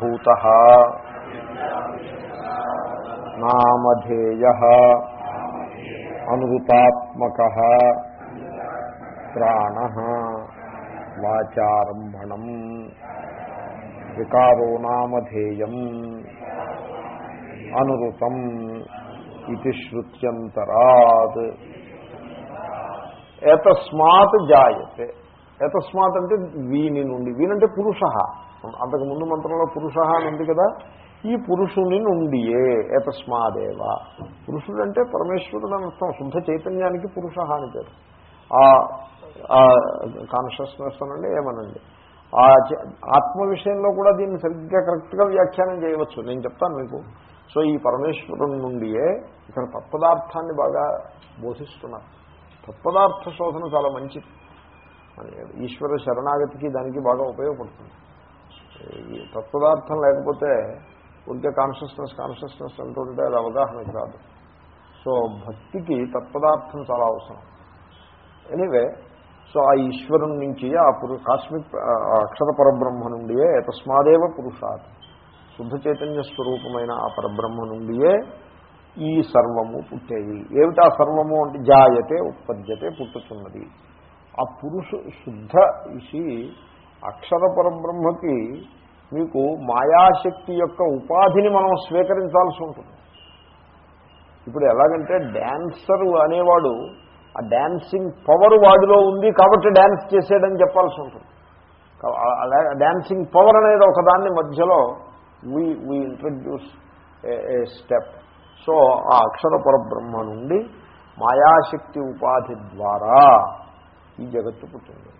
భూత నామధేయ అనృతాత్మక ప్రాణ వాచారంభణం వికారో నామధేయం అనృతం ఇది శ్రుత్యంతరాత్ ఏతస్మాత్ జాయతే ఏతస్మాత్ అంటే వీని నుండి। వీనంటే పురుష। అంతకు ముందు మంత్రంలో పురుష అని ఉంది కదా ఈ పురుషుని నుండియే ఏతస్మాదేవ. పురుషుడు అంటే పరమేశ్వరుడు అని అర్థం శుద్ధ చైతన్యానికి పురుష అని పేరు. ఆ కాన్షియస్నెస్ అనండి ఏమనండి. ఆ ఆత్మ విషయంలో కూడా దీన్ని సరిగ్గా కరెక్ట్గా వ్యాఖ్యానం చేయవచ్చు. నేను చెప్తాను మీకు. సో ఈ పరమేశ్వరుని నుండియే ఇక్కడ తత్పదార్థాన్ని బాగా బోధిస్తున్నారు. తత్పదార్థ శోధన చాలా మంచిది. ఈశ్వర శరణాగతికి దానికి బాగా ఉపయోగపడుతుంది. తత్పదార్థం లేకపోతే ఉంటే కాన్షియస్నెస్ కాన్షియస్నెస్ అంటుంటే అది అవగాహనకు రాదు సో భక్తికి తత్పదార్థం చాలా అవసరం. ఎనీవే సో ఆ ఈశ్వరం నుంచి ఆ పురు కాస్మిక్ అక్షర పరబ్రహ్మ నుండియే తస్మాదేవ పురుషాత్. శుద్ధ చైతన్య స్వరూపమైన ఆ పరబ్రహ్మ నుండియే ఈ సర్వము పుట్టేది. ఏమిటి ఆ సర్వము అంటే జాయతే ఉత్పద్యతే పుట్టుతున్నది. ఆ పురుషు శుద్ధ ఇసి అక్షర పరబ్రహ్మకి మీకు మాయాశక్తి యొక్క ఉపాధిని మనం స్వీకరించాల్సి ఉంటుంది. ఇప్పుడు ఎలాగంటే డ్యాన్సరు అనేవాడు ఆ డ్యాన్సింగ్ పవర్ వాడిలో ఉంది కాబట్టి డ్యాన్స్ చేసేయడని చెప్పాల్సి ఉంటుంది. డ్యాన్సింగ్ పవర్ అనేది ఒకదాన్ని మధ్యలో we we introduce a step so ఆ అక్షర పరబ్రహ్మ నుండి మాయాశక్తి ఉపాధి ద్వారా ఈ జగత్తు పుట్టింది.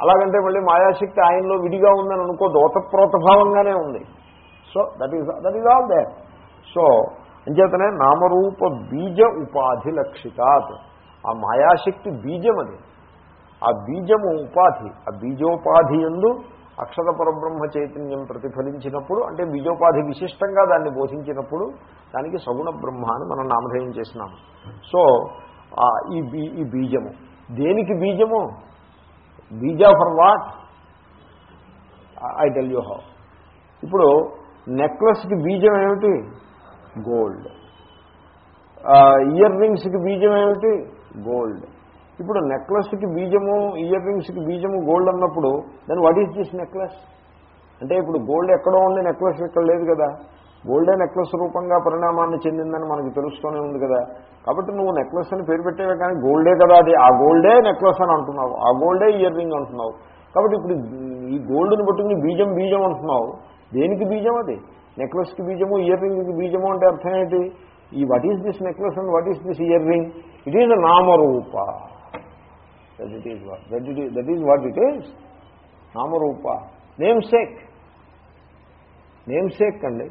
అలాగంటే మళ్ళీ మాయాశక్తి ఆయనలో విడిగా ఉందని అనుకో దోతప్రోతభావంగానే ఉంది. So that is that is all they so అంచేతనే నామరూప బీజ ఉపాధి లక్షితాత్. ఆ మాయాశక్తి బీజం అది. ఆ బీజము ఉపాధి ఆ బీజోపాధి ఎందు అక్షర పరబ్రహ్మ చైతన్యం ప్రతిఫలించినప్పుడు అంటే బీజోపాధి విశిష్టంగా దాన్ని బోధించినప్పుడు దానికి సగుణ బ్రహ్మ అని మనం నామధేయం చేసినాము. సో ఈ బీ ఈ బీజము. దేనికి బీజము? Bija for what I tell you how ఇప్పుడు నెక్లెస్కి బీజం ఏమిటి? గోల్డ్ ఇయర్ రింగ్స్కి బీజం ఏమిటి? గోల్డ్ ఇప్పుడు నెక్లెస్కి బీజము ఇయర్ రింగ్స్కి బీజము గోల్డ్ అన్నప్పుడు దాని వాట్ ఈజ్ దిస్ నెక్లెస్ అంటే ఇప్పుడు గోల్డ్ ఎక్కడో ఉంది నెక్లెస్ ఇక్కడ లేదు కదా. గోల్డే నెక్లెస్ రూపంగా పరిణామాన్ని చెందిందని మనకి తెలుస్తూనే ఉంది కదా. కాబట్టి నువ్వు నెక్లెస్ అని పేరు పెట్టేవే కానీ గోల్డే కదా అది. ఆ గోల్డే నెక్లెస్ అని అంటున్నావు. ఆ గోల్డే ఇయర్ రింగ్ అంటున్నావు. కాబట్టి ఇప్పుడు ఈ గోల్డ్ని పట్టుకుని బీజం బీజం అంటున్నావు. దేనికి బీజం అది? నెక్లెస్కి బీజము ఇయర్ రింగ్కి బీజము అంటే అర్థం ఏంటి? ఈ what is this necklace and what is this earring it is namarupa that it is what that it that is what it is namarupa. Namesake namesake అండి.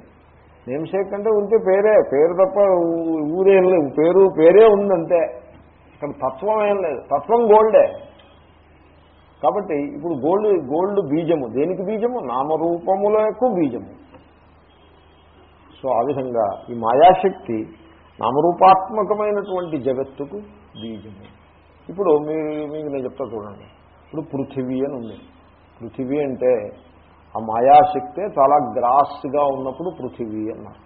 నేమ్ సేక్ అంటే ఉంటే పేరే పేరు తప్ప ఊరేం లేదు. పేరు పేరే ఉందంతే. ఇక్కడ తత్వం ఏం లేదు. తత్వం గోల్డే. కాబట్టి ఇప్పుడు గోల్డ్ గోల్డ్ బీజము. దేనికి బీజము? నామరూపములకు బీజము. సో ఆ విధంగా ఈ మాయాశక్తి నామరూపాత్మకమైనటువంటి జగత్తుకు బీజము. ఇప్పుడు మీరు మీకు నేను చెప్తా చూడండి. ఇప్పుడు పృథివీ అని ఉంది. పృథివీ అంటే ఆ మాయాశక్తే చాలా గ్రాస్గా ఉన్నప్పుడు పృథివీ అన్నారు.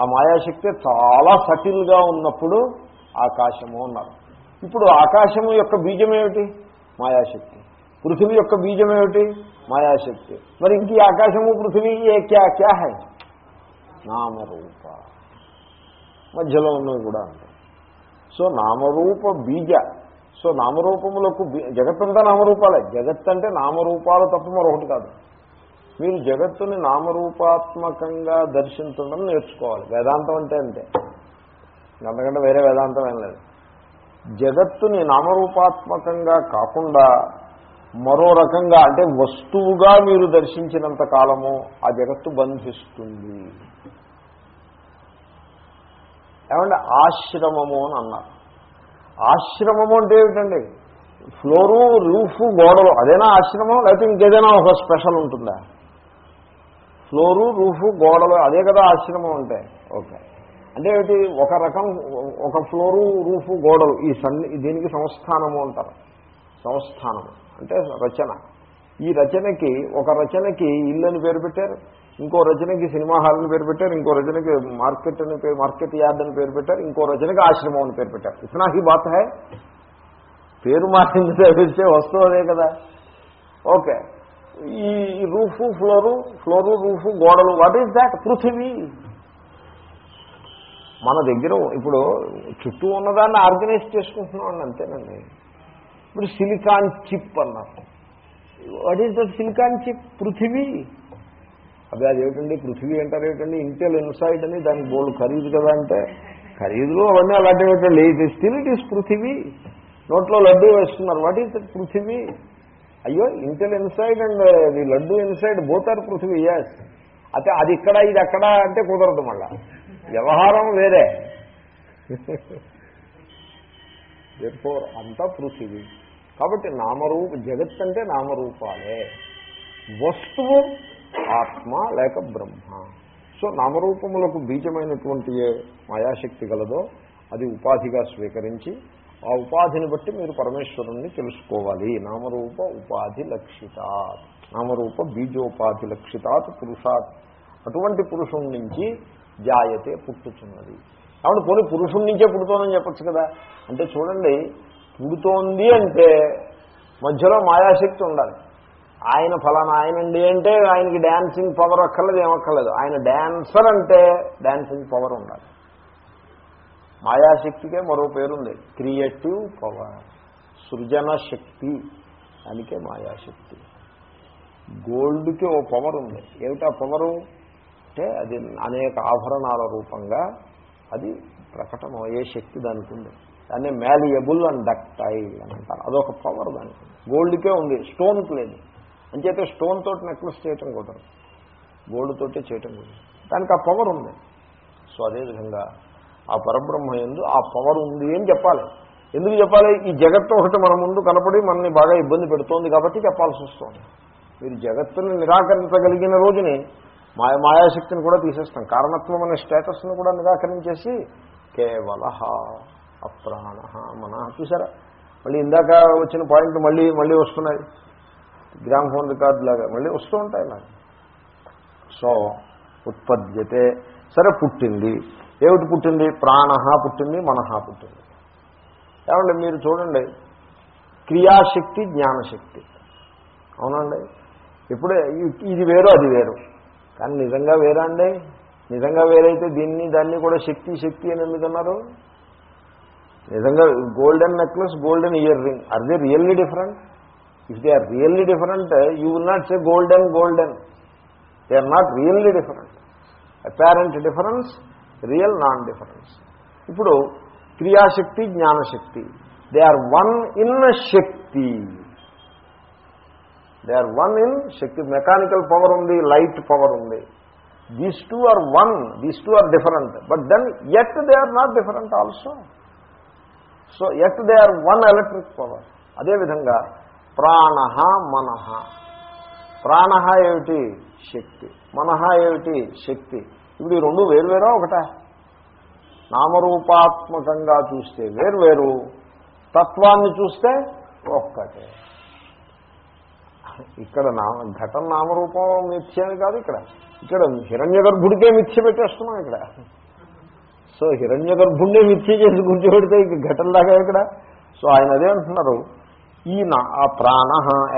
ఆ మాయాశక్తే చాలా సటిల్గా ఉన్నప్పుడు ఆకాశము అన్నారు. ఇప్పుడు ఆకాశము యొక్క బీజం ఏమిటి మాయాశక్తి. పృథివీ యొక్క బీజం ఏమిటి మాయాశక్తి. మరి ఇంక ఆకాశము పృథివీ ఏ క్యా క్యా హై? నామరూప. మధ్యలో ఉన్నవి కూడా సో నామరూప బీజ. సో నామరూపములకు జగత్తంతా నామరూపాలే. జగత్ అంటే నామరూపాలు తప్ప మరొకటి కాదు. మీరు జగత్తుని నామరూపాత్మకంగా దర్శించడం నేర్చుకోవాలి. వేదాంతం అంటే అంతే. అంతకంటే వేరే వేదాంతం ఏం లేదు. జగత్తుని నామరూపాత్మకంగా కాకుండా మరో రకంగా అంటే వస్తువుగా మీరు దర్శించినంత కాలము ఆ జగత్తు బంధిస్తుంది. ఏమంటే ఆశ్రమము అని అన్నారు. ఆశ్రమము అంటే ఏమిటండి? ఫ్లోరు రూఫ్ గోడలు. అదేనా ఆశ్రమం? లేకపోతే ఇంకేదైనా ఒక స్పెషల్ ఉంటుందా? ఫ్లోరు రూఫు గోడలు అదే కదా ఆశ్రమం అంటే. ఓకే. అంటే ఏమిటి? ఒక రకం ఒక ఫ్లోరు రూఫు గోడలు ఈ సన్ని దీనికి సంస్థానము అంటారు. సంస్థానము. అంటే రచన. ఈ రచనకి ఒక రచనకి ఇల్లు అని పేరు పెట్టారు. ఇంకో రచనకి సినిమా హాల్ అని పేరు పెట్టారు. ఇంకో రచనకి మార్కెట్ అని పేరు మార్కెట్ యార్డ్ అని పేరు పెట్టారు. ఇంకో రచనకి ఆశ్రమం అని పేరు పెట్టారు. ఇతనా హీ బాత్ హై పేరు మార్చింది తప్పిస్తే వస్తువు అదే కదా. ఓకే. ఈ రూఫ్ ఫ్లోరు ఫ్లోరు రూఫ్ గోడలు వాట్ ఈస్ దాట్ పృథివీ. మన దగ్గర ఇప్పుడు చుట్టూ ఉన్నదాన్ని ఆర్గనైజ్ చేసుకుంటున్నాం అంతేనండి. ఇప్పుడు సిలికాన్ చిప్ అన్నారు. What is that silicon chip? పృథివీ. అదే అదేమిటండి పృథివీ అంటారు ఏమిటండి? ఇంటెల్ ఇన్సైడ్ అని దానికి బోల్డ్ ఖరీదు కదా అంటే ఖరీదులు అవన్నీ అలాంటివి ఏంటండి ఇది స్టిల్ ఇట్ ఈస్ పృథివీ. నోట్లో లడ్డూ వేస్తున్నారు. వాట్ ఈజ్ దట్ పృథివీ? అయ్యో Intel inside and the laddu inside both పృథ్వీ ఎస్ అయితే అది ఇక్కడ ఇది అక్కడ అంటే కుదరదు మళ్ళా. వ్యవహారం వేరే. ఫోర్ అంతా పృథివీ. కాబట్టి నామరూప జగత్ అంటే నామరూపాలే. వస్తువు ఆత్మ లేక బ్రహ్మ. సో నామరూపములకు బీజమైనటువంటి ఏ మాయాశక్తి గలదో అది ఉపాధిగా స్వీకరించి ఆ ఉపాధిని బట్టి మీరు పరమేశ్వరుణ్ణి తెలుసుకోవాలి. నామరూప ఉపాధి లక్షితాత్ నామరూప బీజోపాధి లక్షితాత్ పురుషాత్. అటువంటి పురుషుడి నుంచి జాయతే పుట్టుచున్నది. కాబట్టి పోనీ పురుషుడి నుంచే పుడుతోందని చెప్పచ్చు కదా. అంటే చూడండి పుడుతోంది అంటే మధ్యలో మాయాశక్తి ఉండాలి. ఆయన ఫలానా ఆయనండి అంటే ఆయనకి డ్యాన్సింగ్ పవర్ అక్కర్లేదు ఏమక్కర్లేదు. ఆయన డ్యాన్సర్ అంటే డ్యాన్సింగ్ పవర్ ఉండాలి. మాయాశక్తికే మరో పేరుంది. Creative power. సృజన శక్తి. దానికే మాయాశక్తి. గోల్డ్కి ఓ పవర్ ఉంది ఏమిటా పవరు? అంటే అది అనేక ఆభరణాల రూపంగా అది ప్రకటన ఏ శక్తి దానికి ఉంది దాన్ని మ్యాలియబుల్ అండ్ డక్టైల్ అని అంటారు. అదొక పవర్ దానికి. గోల్డ్కే ఉంది. స్టోన్కి లేదు అంచేతే స్టోన్ తోటి నెక్లెస్ చేయటం కుదరదు. గోల్డ్ తోటే చేయటం కుదరదు. దానికి ఆ పవర్ ఉంది సో అదేవిధంగా ఆ పరబ్రహ్మ ఎందు ఆ పవర్ ఉంది అని చెప్పాలి? ఎందుకు చెప్పాలి? ఈ జగత్తు ఒకటి మన ముందు కనపడి మనల్ని బాగా ఇబ్బంది పెడుతోంది కాబట్టి చెప్పాల్సి వస్తుంది. మీరు జగత్తుని నిరాకరించగలిగిన రోజుని మాయ మాయాశక్తిని కూడా తీసేస్తాం. కారణత్వం అనే స్టేటస్ని కూడా నిరాకరించేసి కేవల అప్రాణ మన. చూసారా? మళ్ళీ ఇందాక వచ్చిన పాయింట్ మళ్ళీ మళ్ళీ వస్తున్నాయి. గ్రామ్ ఫోన్ రికార్డు లాగా మళ్ళీ వస్తూ ఉంటాయి ఇలా సో ఉత్పద్యతే సరే పుట్టింది. ఏమిటి పుట్టింది? ప్రాణ పుట్టింది మనహ పుట్టింది. ఏమండి మీరు చూడండి. క్రియాశక్తి జ్ఞానశక్తి. అవునండి. ఇప్పుడే ఇది వేరు అది వేరు. కానీ నిజంగా వేరా అండి? నిజంగా వేరైతే దీన్ని దాన్ని కూడా శక్తి శక్తి అని ఎందుకన్నారు నిజంగా golden necklace golden earring. Are they really different if they are really different you will not say golden golden they are not really different apparent difference real non difference. ఇప్పుడు క్రియాశక్తి జ్ఞానశక్తి. They are one in shakti. They are one in shakti. Mechanical power ఉంది light power ఉంది. These two are one these two are different but then at they are not different also so at they are one electric power అదేవిధంగా ప్రాణ మనహ. ప్రాణ ఏమిటి? శక్తి. మనహ ఏమిటి? శక్తి. ఇప్పుడు ఈ రెండు వేరువేరా ఒకట. నామరూపాత్మకంగా చూస్తే వేరువేరు తత్వాన్ని చూస్తే ఒక్కటే. ఇక్కడ నామ ఘటన నామరూపం మిథ్య కాదు ఇక్కడ. ఇక్కడ హిరణ్య గర్భుడికే మిథ్య పెట్టేస్తున్నాం ఇక్కడ. సో హిరణ్య గర్భుడినే మిథ్య చేసి కూర్చోబెడితే ఇక ఘటనలాగా ఇక్కడ సో ఆయన అదే అంటున్నారు. ఈ ఆ ప్రాణ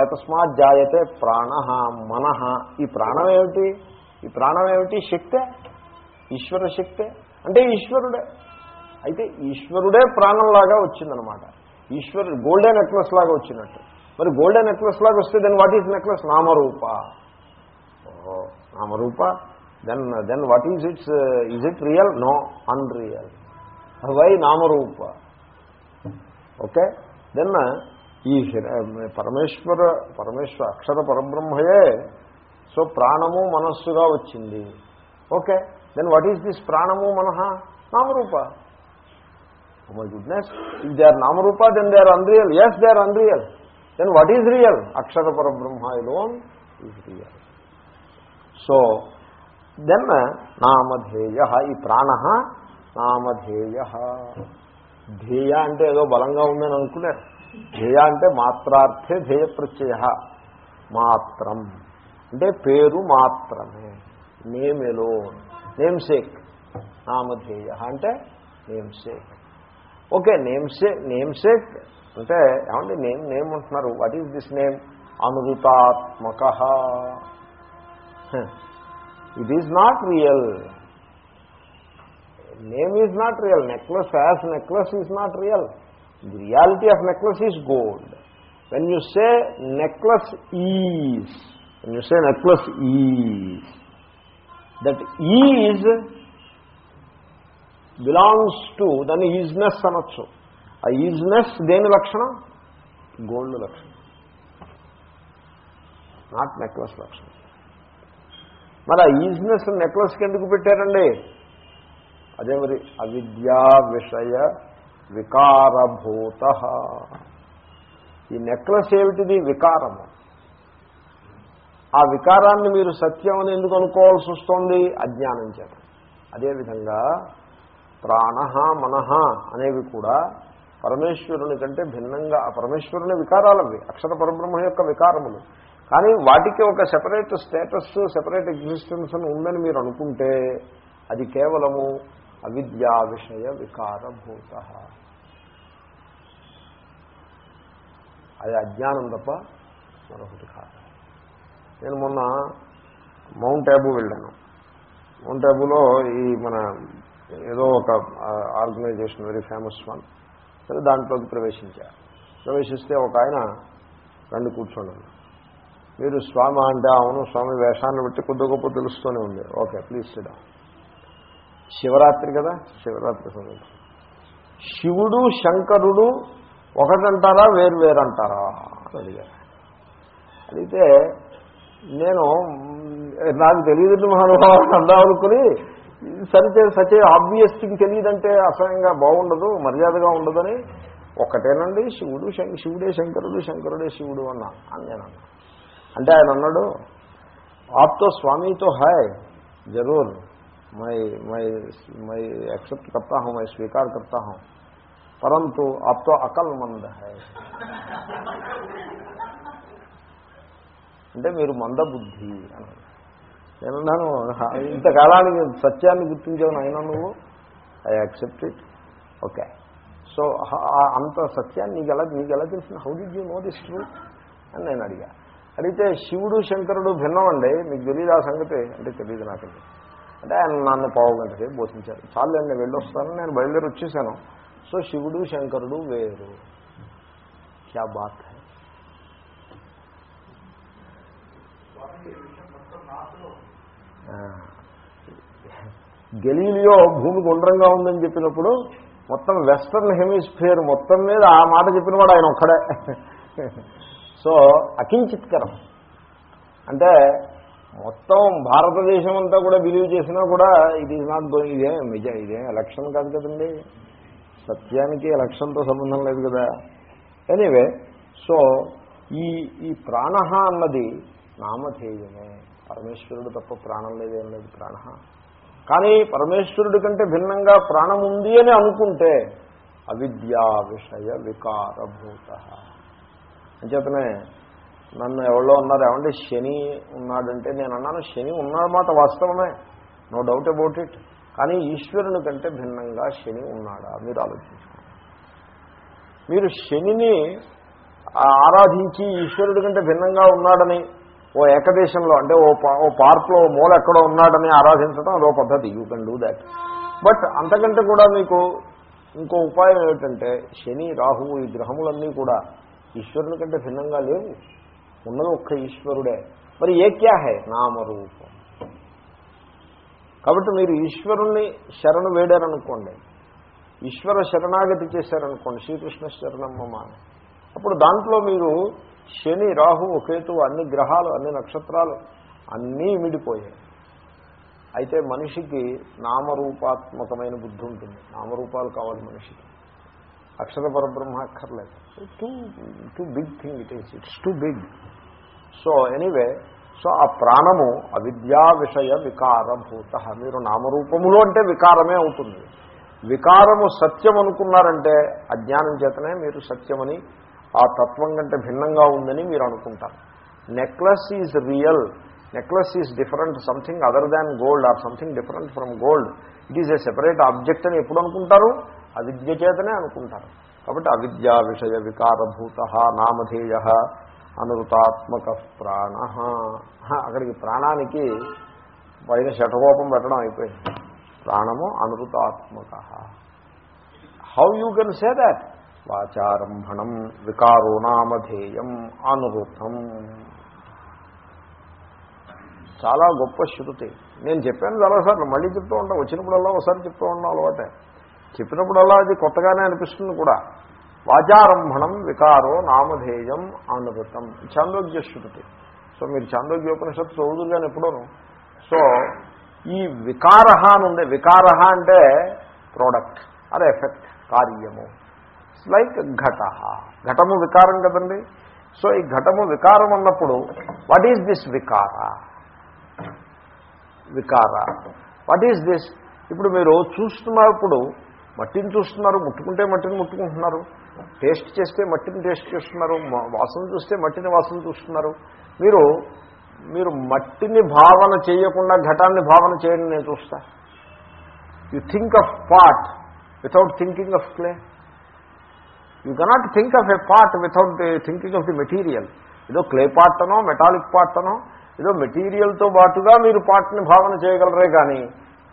ఏతస్మాత్ జాయతే ప్రాణ మన. ఈ ప్రాణం ఏమిటి? ఈ ప్రాణం ఏమిటి? శక్తే. ఈశ్వర శక్తే. అంటే ఈశ్వరుడే. అయితే ఈశ్వరుడే ప్రాణంలాగా వచ్చిందనమాట. ఈశ్వరుడు గోల్డెన్ నెక్లెస్ లాగా వచ్చినట్టు. మరి గోల్డెన్ నెక్లెస్ లాగా వస్తే దెన్ వాట్ ఈజ్ నెక్లెస్ నామరూప. ఓహో నామరూప. Then then what is it's is it real no unreal why namarupa. Okay? Then ఈ పరమేశ్వర పరమేశ్వర అక్షర పరబ్రహ్మయే సో ప్రాణము మనస్సుగా వచ్చింది. Okay then what is this ప్రాణము మనహ? నామరూప. My goodness if they are namarupa then they are unreal yes they are unreal then what is real Akshara Parabrahma alone is real so then నామధేయ ఈ ప్రాణ నామధేయ. ధ్యేయ అంటే ఏదో బలంగా ఉందని అనుకున్నారు. ధ్యేయ అంటే మాత్రార్థే ధ్యేయ ప్రత్యయ. మాత్రం. అంటే పేరు మాత్రమే. నేమెలో నేమ్ సేక్. నామధేయ. అంటే name sake. Okay name sake name sake అంటే ఏమంటే నేమ్ నేమ్ అంటున్నారు. What is this name? అనురుతాత్మక it is not real name is not real necklace as necklace is not real the reality of necklace is gold when you say necklace is when you say necklace E, that E is belongs to దాన్ని ఈజ్నెస్ e అనొచ్చు. ఆ e ఈజ్నెస్ దేని లక్షణం? Gold లక్షణం. Not necklace లక్షణం. మరి ఆ e ఈజ్నెస్ నెక్లెస్కి ఎందుకు పెట్టారండి? అదే మరి అవిద్యా విషయ వికారభూత. ఈ నెక్లెస్ ఏమిటిది? వికారము. ఆ వికారాన్ని మీరు సత్యం అని ఎందుకు అనుకోవాల్సి వస్తుంది? అజ్ఞానం చేత. అదేవిధంగా ప్రాణ మనహ అనేవి కూడా పరమేశ్వరుని కంటే భిన్నంగా ఆ పరమేశ్వరుని వికారాలవి అక్షర పరబ్రహ్మ యొక్క వికారములు. కానీ వాటికి ఒక సెపరేట్ స్టేటస్ సెపరేట్ ఎగ్జిస్టెన్స్ అని ఉందని మీరు అనుకుంటే అది కేవలము అవిద్యా విషయ వికారభూత. అది అజ్ఞానం తప్ప మరొకటి కాదు. నేను మొన్న మౌంట్ ఆబూ వెళ్ళాను. మౌంట్ ఆబులో ఈ మన ఏదో ఒక ఆర్గనైజేషన్ వెరీ ఫేమస్ వన్ సరే దాంట్లోకి ప్రవేశించారు ప్రవేశిస్తే ఒక ఆయన రండి కూర్చోండి మీరు స్వామి అంటే అవును స్వామి వేషాన్ని బట్టి కొద్ది గొప్ప తెలుస్తూనే ఉంది. ఓకే ప్లీజ్ సిడా శివరాత్రి కదా? శివరాత్రి సమయం. శివుడు శంకరుడు ఒకటంటారా వేరు వేరు అంటారా అని అడిగారు. అడిగితే నేను నాకు తెలియదు మహానుభావాన్ని అందా అనుకుని సరిచే సచే ఆబ్వియస్ థింగ్ తెలియదంటే అసహ్యంగా బాగుండదు మర్యాదగా ఉండదని ఒకటేనండి శివుడు శివుడే శంకరుడు శంకరుడే శివుడు అన్నా అని నేను అన్నా. అంటే ఆయన అన్నాడు ఆప్తో స్వామితో హాయ్ జరూర్ మై మై మై యాక్సెప్ట్ కర్తా హం మై స్వీకార్ కర్తా హం పరంతు ఆప్తో అకల్ మంద అంటే మీరు మందబుద్ధి నేను నేనున్నాను ఇంతకాలానికి సత్యాన్ని గుర్తించావు అయినా నువ్వు? I accept it okay so అంత సత్యాన్ని నీకు ఎలా నీకు ఎలా తెలిసిన how did you know this truth అని నేను అడిగా. అడిగితే శివుడు శంకరుడు భిన్నం అండి మీకు తెలియదు ఆ సంగతి? అంటే తెలియదు నాకండి అంటే ఆయన నన్ను పావుగంట సేపు బోధించారు. చాలు నేను వెళ్ళొస్తాను నేను బయలుదేరి వచ్చేసాను. సో శివుడు శంకరుడు వేరు. క్యా బాత్ హై గెలీలియో భూమి గుండ్రంగా ఉందని చెప్పినప్పుడు మొత్తం వెస్టర్న్ హెమిస్ఫియర్ మొత్తం మీద ఆ మాట చెప్పినవాడు ఆయన ఒక్కడే. సో అకించిత్కరం. అంటే మొత్తం భారతదేశం అంతా కూడా బిలీవ్ చేసినా కూడా ఇది ఈజ్ నాట్ గోయింగ్ ఇదే నిజ ఇదే ఎలక్షన్ కాదు కదండి. సత్యానికి ఎలక్షన్తో సంబంధం లేదు కదా. ఎనీవే సో ఈ ఈ ప్రాణ అన్నది నామధేయమే. పరమేశ్వరుడు తప్ప ప్రాణం లేదేం లేదు ప్రాణ. కానీ పరమేశ్వరుడి కంటే భిన్నంగా ప్రాణం ఉంది అని అనుకుంటే అవిద్యా విషయ వికారభూత. అంచేతనే నన్ను ఎవరో ఉన్నారు ఏమంటే శని ఉన్నాడంటే నేను అన్నాను శని ఉన్నమాట వాస్తవమే. నో డౌట్ అబౌట్ ఇట్ కానీ ఈశ్వరుని కంటే భిన్నంగా శని ఉన్నాడా? మీరు ఆలోచించుకోండి. మీరు శనిని ఆరాధించి ఈశ్వరుడి కంటే భిన్నంగా ఉన్నాడని ఓ ఏకదేశంలో అంటే ఓ ఓ పార్క్లో మూల ఎక్కడో ఉన్నాడని ఆరాధించడం అదో పద్ధతి. You can do that but అంతకంటే కూడా మీకు ఇంకో ఉపాయం ఏమిటంటే శని రాహువు ఈ గ్రహములన్నీ కూడా ఈశ్వరుని కంటే భిన్నంగా లేవు. ఉన్నది ఒక్క ఈశ్వరుడే. మరి ఏ క్యా హే? నామరూపం. కాబట్టి మీరు ఈశ్వరుణ్ణి శరణు వేడారనుకోండి. ఈశ్వర శరణాగతి చేశారనుకోండి. శ్రీకృష్ణ శరణమ్మ అప్పుడు దాంట్లో మీరు శని రాహు కేతు అన్ని గ్రహాలు అన్ని నక్షత్రాలు అన్నీ ఇమిడిపోయాయి. అయితే మనిషికి నామరూపాత్మకమైన బుద్ధి ఉంటుంది. నామరూపాలు కావాలి మనిషికి. అక్షర పరబ్రహ్మ అక్కర్లేదు. Too too big thing it is it's too big so anyway so ఆ ప్రాణము అవిద్యా విషయ వికారభూత. మీరు నామరూపములు అంటే వికారమే అవుతుంది. వికారము సత్యం అనుకున్నారంటే అజ్ఞానం చేతనే మీరు సత్యమని ఆ తత్వం కంటే భిన్నంగా ఉందని మీరు అనుకుంటారు. Necklace is real necklace is different something other than gold or something different from gold it is a separate object అని ఎప్పుడు అనుకుంటారు? అవిద్య చేతనే అనుకుంటారు. కాబట్టి అవిద్యా విషయ వికారభూత నామధేయ అనృతాత్మక ప్రాణ. అక్కడికి ప్రాణానికి పైన శటకోపం పెట్టడం అయిపోయింది. ప్రాణము అనృతాత్మక how you can say that వాచారంభణం వికారో నామధేయం అనృతం చాలా గొప్ప శృతి. నేను చెప్పాను చాలాసార్లు మళ్ళీ చెప్తూ ఉంటాను వచ్చినప్పుడల్లా ఒకసారి చెప్తూ ఉన్నాం అలవాటే. చెప్పినప్పుడల్లా అది కొత్తగానే అనిపిస్తుంది కూడా. వాచారంభణం వికారో నామధేయం అనృతం చాందోగ్య శృతి. సో మీరు చాందోగ్యోపనిషత్తు చదువుదు కానీ ఎప్పుడూను. సో ఈ వికార అని ఉంది. వికార అంటే ప్రోడక్ట్ అదే ఎఫెక్ట్ కార్యము. లైక్ ఘట. ఘటము వికారం కదండి? సో ఈ ఘటము వికారం అన్నప్పుడు వాట్ ఈజ్ దిస్ వికార? వికార. వాట్ ఈజ్ దిస్ ఇప్పుడు మీరు చూస్తున్నప్పుడు మట్టిని చూస్తున్నారు ముట్టుకుంటే మట్టిని ముట్టుకుంటున్నారు. టేస్ట్ చేస్తే మట్టిని టేస్ట్ చేస్తున్నారు వాసన చూస్తే మట్టిని వాసన చూస్తున్నారు. మీరు మీరు మట్టిని భావన చేయకుండా ఘటాన్ని భావన చేయండి నేను చూస్తా. You think of part without thinking of clay you cannot think of a part without thinking of the material ఏదో క్లే పార్ట్ అనో మెటాలిక్ పార్ట్ అనో ఏదో మెటీరియల్తో పాటుగా మీరు పార్ట్ని భావన చేయగలరే కానీ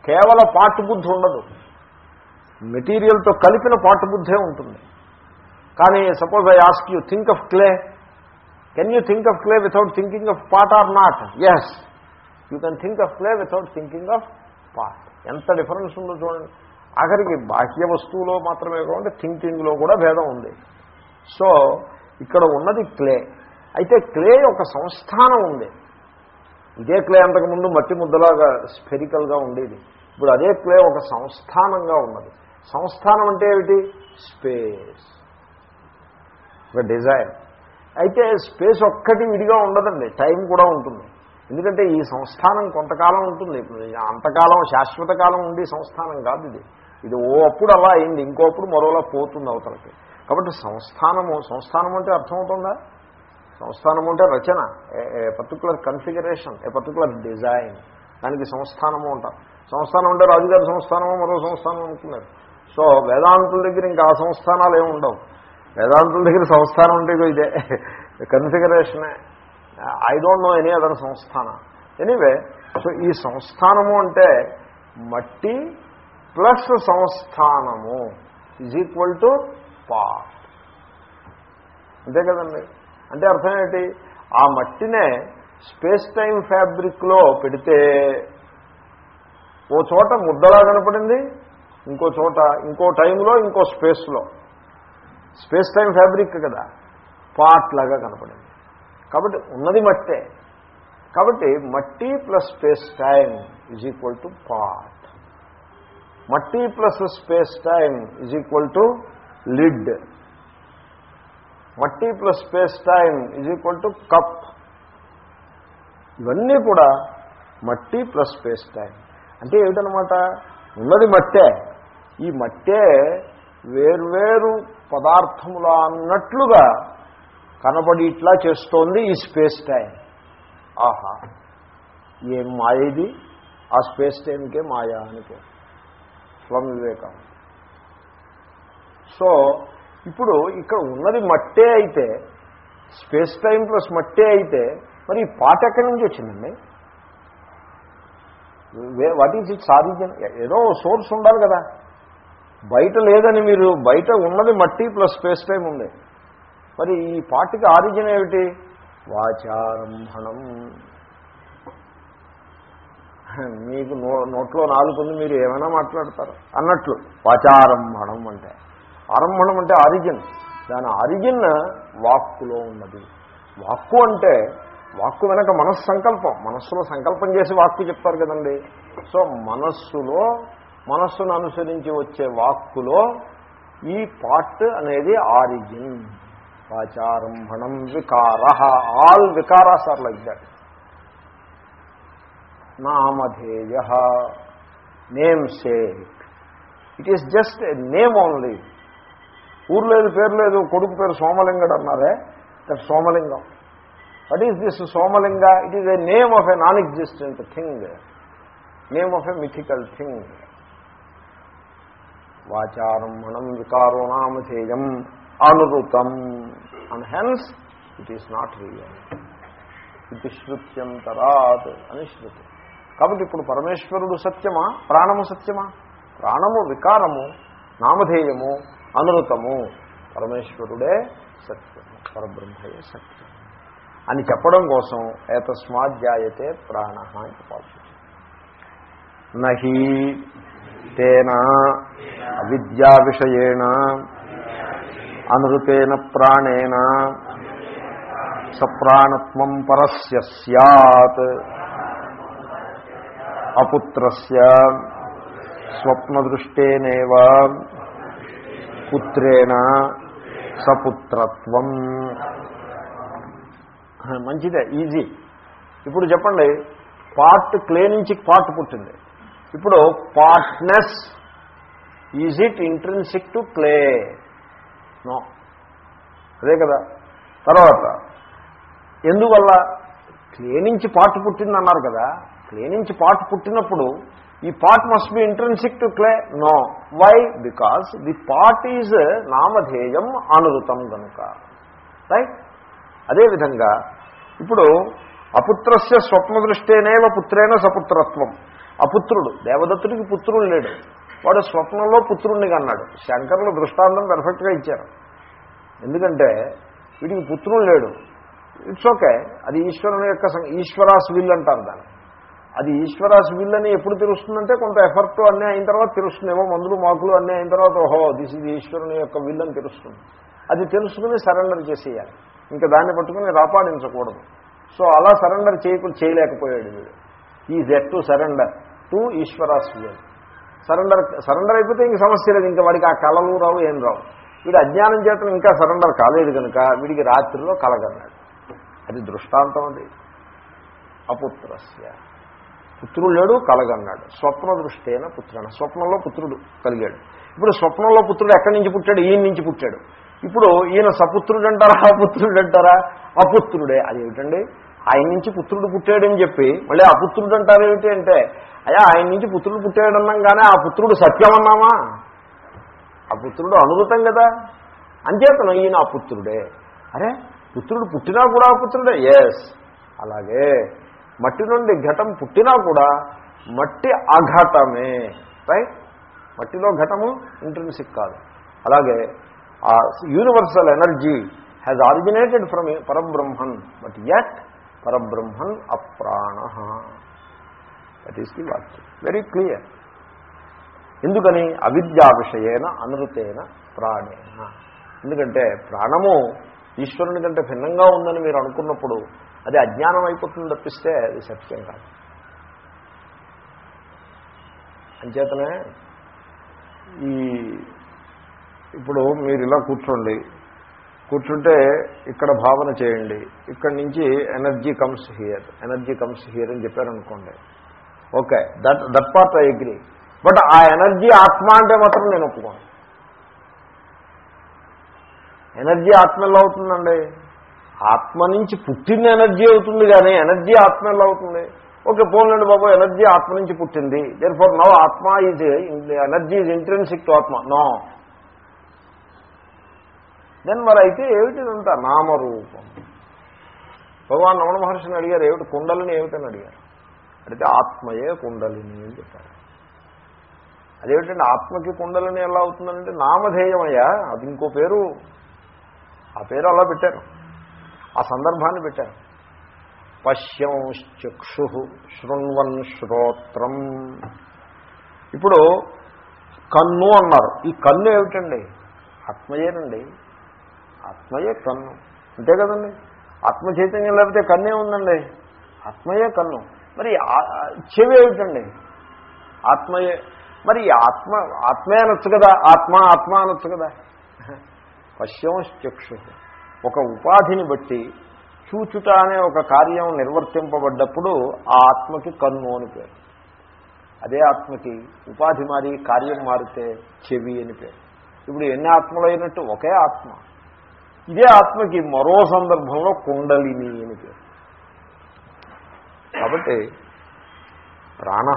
కేవల పార్ట్ బుద్ధి ఉండదు. మెటీరియల్తో కలిపిన పార్ట్ బుద్ధే ఉంటుంది. కానీ suppose I ask you think of clay can you think of clay without thinking of part or not yes you can think of clay without thinking of part ఎంత డిఫరెన్స్ ఉందో చూడండి. ఆఖరికి బాహ్య వస్తువులో మాత్రమే కాకుండా థింకింగ్లో కూడా భేదం ఉంది. సో ఇక్కడ ఉన్నది క్లే. అయితే క్లే ఒక సంస్థానం ఉంది. ఇదే క్లే అంతకుముందు మట్టి ముద్దలాగా స్పెరికల్గా ఉండేది. ఇప్పుడు అదే క్లే ఒక సంస్థానంగా ఉన్నది. సంస్థానం అంటే ఏమిటి? స్పేస్. ఒక డిజైర్ అయితే స్పేస్ ఒక్కటి విడిగా ఉండదండి. టైం కూడా ఉంటుంది. ఎందుకంటే ఈ సంస్థానం కొంతకాలం ఉంటుంది. అంతకాలం శాశ్వత కాలం ఉండి సంస్థానం కాదు ఇది. ఇది ఓ అప్పుడు అలా అయింది ఇంకోప్పుడు మరోలా పోతుంది అవతలకి. కాబట్టి సంస్థానము సంస్థానం అంటే అర్థమవుతుందా? సంస్థానం అంటే రచన a particular configuration a particular design దానికి సంస్థానము అంటారు. సంస్థానం అంటే రాజుగారి సంస్థానమో మరో సంస్థానం అనుకున్నారు. సో వేదాంతుల దగ్గర ఇంకా ఆ సంస్థానాలు ఏమి ఉండవు. వేదాంతుల దగ్గర సంస్థానం అంటే ఇదే. కన్ఫిగరేషనే I don't know any other samsthana. Anyway so ఈ సంస్థానము అంటే మట్టి ప్లస్ సంస్థానము ఈజ్ ఈక్వల్ టు పాట్ అంతే కదండి. అంటే అర్థం ఏంటి? ఆ మట్టినే స్పేస్ టైం ఫ్యాబ్రిక్లో పెడితే ఓ చోట ముద్దలా కనపడింది ఇంకో చోట ఇంకో టైంలో ఇంకో స్పేస్లో స్పేస్ టైం ఫ్యాబ్రిక్ కదా పార్ట్ లాగా కనపడింది. కాబట్టి ఉన్నది మట్టే. కాబట్టి మట్టి plus space time is equal to part మట్టి plus space time is equal to lid. మట్టి plus space time is equal to cup. ఇవన్నీ కూడా మట్టి ప్లస్ స్పేస్ టైం అంటే ఏమిటనమాట ఉన్నది మట్టే. ఈ మట్టే వేర్వేరు పదార్థములా అన్నట్లుగా కనబడి ఇట్లా చేస్తోంది ఈ స్పేస్ టైం. ఆహా. ఏం మాయ ఇది? ఆ స్పేస్ టైంకే మాయా అని స్వామి వివేకం. సో ఇప్పుడు ఇక్కడ ఉన్నది మట్టే అయితే స్పేస్ టైం ప్లస్ మట్టే అయితే మరి ఈ పాట ఎక్కడి నుంచి వచ్చిందండి? What is it? సాధించిన ఏదో సోర్స్ ఉండాలి కదా. బయట లేదని మీరు బయట ఉన్నది మట్టి ప్లస్ స్పేస్ టైం ఉంది. మరి ఈ పాటికి ఆరిజిన్ ఏమిటి? వాచారంభణం. మీకు నో నోట్లో నాలుగుంది మీరు ఏమైనా మాట్లాడతారు. అన్నట్లు వాచారంభణం అంటే. ఆరంభణం అంటే ఆరిజిన్. దాని ఆరిజిన్ వాక్కులో ఉన్నది. వాక్కు అంటే వాక్కు వెనక మనస్సంకల్పం మనస్సులో సంకల్పం చేసి వాక్కు చెప్తారు కదండి. సో మనస్సులో మనస్సును అనుసరించి వచ్చే వాక్కులో ఈ పార్ట్ అనేది ఆరిజిన్. వాచారంభణం వికార. ఆల్ వికారాస్ are like that. నామధేయ. Name sake it is just a name only ఊరు లేదు పేరు లేదు కొడుకు పేరు సోమలింగడు అన్నారే that Somalingam. What is this Somalinga? It is a name of a non existent thing name of a mythical thing వాచారంభణం మనం వికారో నామధేయం. అనురుతం. And hence it is not real ఇది శృత్యంతరాత్ అని శృతి. కాబట్టి ఇప్పుడు పరమేశ్వరుడు సత్యమా? ప్రాణము సత్యమా? ప్రాణము వికారము నామధేయము అనురుతము. పరమేశ్వరుడే సత్యము పరబ్రహ్మయే సత్యం. అని చెప్పడం కోసం ఏతస్మాధ్యాయతే ప్రాణ అని చెప్పాల్సి నహి తేన అవిద్యా విషయేణ అనృతేన ప్రాణేన సప్రాణత్వం పరస్య సత్ అపుత్రస్య స్వప్నదృష్టేనేవ పుత్రేణ సపుత్రత్వం. మంచిదే ఈజీ. ఇప్పుడు చెప్పండి పార్ట్ క్లే నుంచి పార్ట్ పుట్టింది. ఇప్పుడు partness is it intrinsic to clay. No. అదే కదా. తర్వాత ఎందువల్ల క్లే నుంచి పార్ట్ పుట్టింది అన్నారు కదా. క్లే నుంచి పుట్టినప్పుడు ఈ part must be intrinsic to clay no why because the part is నామధేయం అనురుతం కనుక. రైట్ అదేవిధంగా ఇప్పుడు అపుత్రస్య స్వప్నదృష్టేనేవ పుత్రేణ సపుత్రత్వం. అపుత్రుడు దేవదత్తుడికి పుత్రుడు లేడు. వాడు స్వప్నంలో పుత్రుణ్ణి కన్నాడు. శంకరులు దృష్టాంతం పెర్ఫెక్ట్గా ఇచ్చారు. ఎందుకంటే వీడికి పుత్రుడు లేడు. ఇట్స్ ఓకే అది ఈశ్వరుని యొక్క ఈశ్వరాస్ విల్ అంటారు దాన్ని. అది ఈశ్వరాస్ విల్ అని ఎప్పుడు తెలుస్తుందంటే కొంత ఎఫర్ట్ అన్నీ అయిన తర్వాత తెలుస్తుందేమో మందులు మాకులు అన్నీ అయిన తర్వాత ఓహో దిస్ ఇది ఈశ్వరుని యొక్క విల్ అని తెలుస్తుంది. అది తెలుసుకుని సరెండర్ చేసేయాలి. ఇంకా దాన్ని పట్టుకుని రాపాడించకూడదు. సో అలా సరెండర్ చేయకుండా చేయలేకపోయాడు వీడు. ఈ at to surrender to Ishwara's will surrender surrender అయిపోతే ఇంక సమస్య లేదు. ఇంకా వాడికి ఆ కళలు రావు ఏం రావు. వీడు అజ్ఞానం చేత ఇంకా సరెండర్ కాలేదు కనుక వీడికి రాత్రిలో కలగన్నాడు అది దృష్టాంతం అది. అపుత్రస్య. పుత్రుడు లేడు కలగన్నాడు స్వప్న దృష్టేన పుత్రుడు స్వప్నంలో పుత్రుడు కలిగాడు. ఇప్పుడు స్వప్నంలో పుత్రుడు ఎక్కడి నుంచి పుట్టాడు? ఈయన నుంచి పుట్టాడు. ఇప్పుడు ఈయన సపుత్రుడు అంటారా అపుత్రుడు. అంటారా అపుత్రుడే అదేమిటండి? ఆయన నుంచి పుత్రుడు పుట్టాడని చెప్పి మళ్ళీ అపుత్రుడు అంటారేమిటి అంటే అయ్యా ఆయన నుంచి పుత్రుడు పుట్టాడన్నాం కానీ ఆ పుత్రుడు సత్యం అన్నామా ఆ పుత్రుడు అనుభూతం కదా. అంచేతను ఈయన ఆ పుత్రుడే. అరే పుత్రుడు పుట్టినా కూడా ఆ పుత్రుడే? ఎస్ అలాగే మట్టి నుండి ఘటం పుట్టినా కూడా మట్టి అఘటమే. రైట్ మట్టిలో ఘటము ఇంట్రెన్సిక్ కాదు. అలాగే ఆ universal energy has originated from Parabrahman but yet Parabrahman అప్రాణ. That is the వాక్యం వెరీ క్లియర్ ఎందుకని? అవిద్యా విషయేన అనృతేన ప్రాణేన. ఎందుకంటే ప్రాణము ఈశ్వరుని కంటే భిన్నంగా ఉందని మీరు అనుకున్నప్పుడు అది అజ్ఞానం అయిపోతుంది తప్పిస్తే అది సత్యం కాదు. అంచేతనే ఈ ఇప్పుడు మీరు ఇలా కూర్చోండి. కూర్చుంటే ఇక్కడ భావన చేయండి. ఇక్కడి నుంచి energy comes here energy comes here అని చెప్పారనుకోండి. Okay that that part I agree but ఆ ఎనర్జీ ఆత్మ అంటే మాత్రం నేను ఒప్పుకోను. ఎనర్జీ ఆత్మ ఎలా అవుతుందండి? ఆత్మ నుంచి పుట్టిన ఎనర్జీ అవుతుంది కానీ ఎనర్జీ ఆత్మ ఎలా అవుతుంది? ఓకే పోన్లండి బాబు ఎనర్జీ ఆత్మ నుంచి పుట్టింది. దేర్ ఫర్ నవ్ ఆత్మ is energy is intrinsic to ఆత్మ. నో దెన్ మరి అయితే ఏమిటిదంతా నామరూపం. భగవాన్ రమణ మహర్షిని అడిగారు ఏమిటి? కుండలని ఏమిటని అడిగారు. అడిగితే ఆత్మయే కుండలిని అని చెప్పారు. అదేమిటంటే ఆత్మకి కుండలిని ఎలా అవుతుందంటే నామధేయమయ్యా అది ఇంకో పేరు. ఆ పేరు అలా పెట్టారు. ఆ సందర్భాన్ని పెట్టారు. పశ్యంశ్చక్షు శృణ్వన్ శ్రోత్రం. ఇప్పుడు కన్ను అన్నారు. ఈ కన్ను ఏమిటండి? ఆత్మయేనండి. ఆత్మయే కన్ను. అంతే కదండి? ఆత్మ చైతన్యం లేకపోతే కన్నే ఉందండి? ఆత్మయే కన్ను. మరి చెవి ఏమిటండి? ఆత్మయే. మరి ఆత్మ ఆత్మే అనొచ్చు కదా. ఆత్మ ఆత్మ అనొచ్చు కదా. పశ్యంశ్చక్షు ఒక ఉపాధిని బట్టి చూచుట అనే ఒక కార్యం నిర్వర్తింపబడ్డప్పుడు ఆ ఆత్మకి కన్ను అని పేరు. అదే ఆత్మకి ఉపాధి మారి కార్యం మారితే చెవి అని పేరు. ఇప్పుడు ఎన్ని ఆత్మలు అయినట్టు ఒకే ఆత్మ. ఇదే ఆత్మకి మరో సందర్భంలో కుండలిని అని పేరు. కాబట్టి ప్రాణ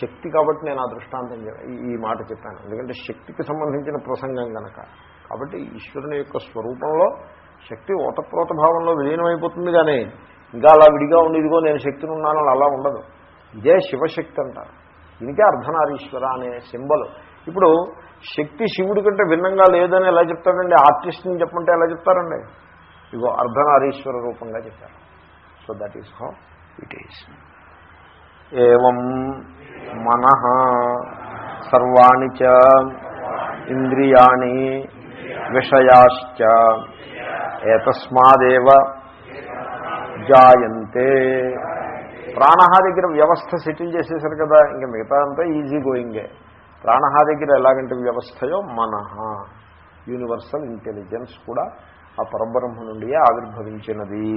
శక్తి కాబట్టి నేను ఆ దృష్టాంతం ఈ- మాట చెప్పాను. ఎందుకంటే శక్తికి సంబంధించిన ప్రసంగం కనుక కాబట్టి ఈశ్వరుని యొక్క స్వరూపంలో శక్తి ఓతప్రోత భావంలో విలీనమైపోతుంది కానీ ఇంకా అలా విడిగా ఉండి ఇదిగో నేను శక్తిని ఉన్నాను అలా ఉండదు. ఇదే శివశక్తి అంటారు. దీనికే అర్ధనారీశ్వర అనే సింబల్. ఇప్పుడు శక్తి శివుడి కంటే భిన్నంగా లేదని ఎలా చెప్తారండి ఆర్టిస్ట్ని చెప్పమంటే ఎలా చెప్తారండి? ఇగో అర్ధనారీశ్వర రూపంగా చెప్పారు. So that is how it is ఏం మన సర్వాణి చ ఇంద్రియాణి విషయాశ్చ ఏతస్మాదేవ జాయంతే ప్రాణ దగ్గర వ్యవస్థ సెటిల్ చేసేసారు కదా ఇంకా మిగతా అంతా ఈజీ గోయింగే ప్రాణ దగ్గర ఎలాగంటే వ్యవస్థయో మనహ యూనివర్సల్ ఇంటెలిజెన్స్ కూడా ఆ పరబ్రహ్మ నుండియే ఆవిర్భవించినది.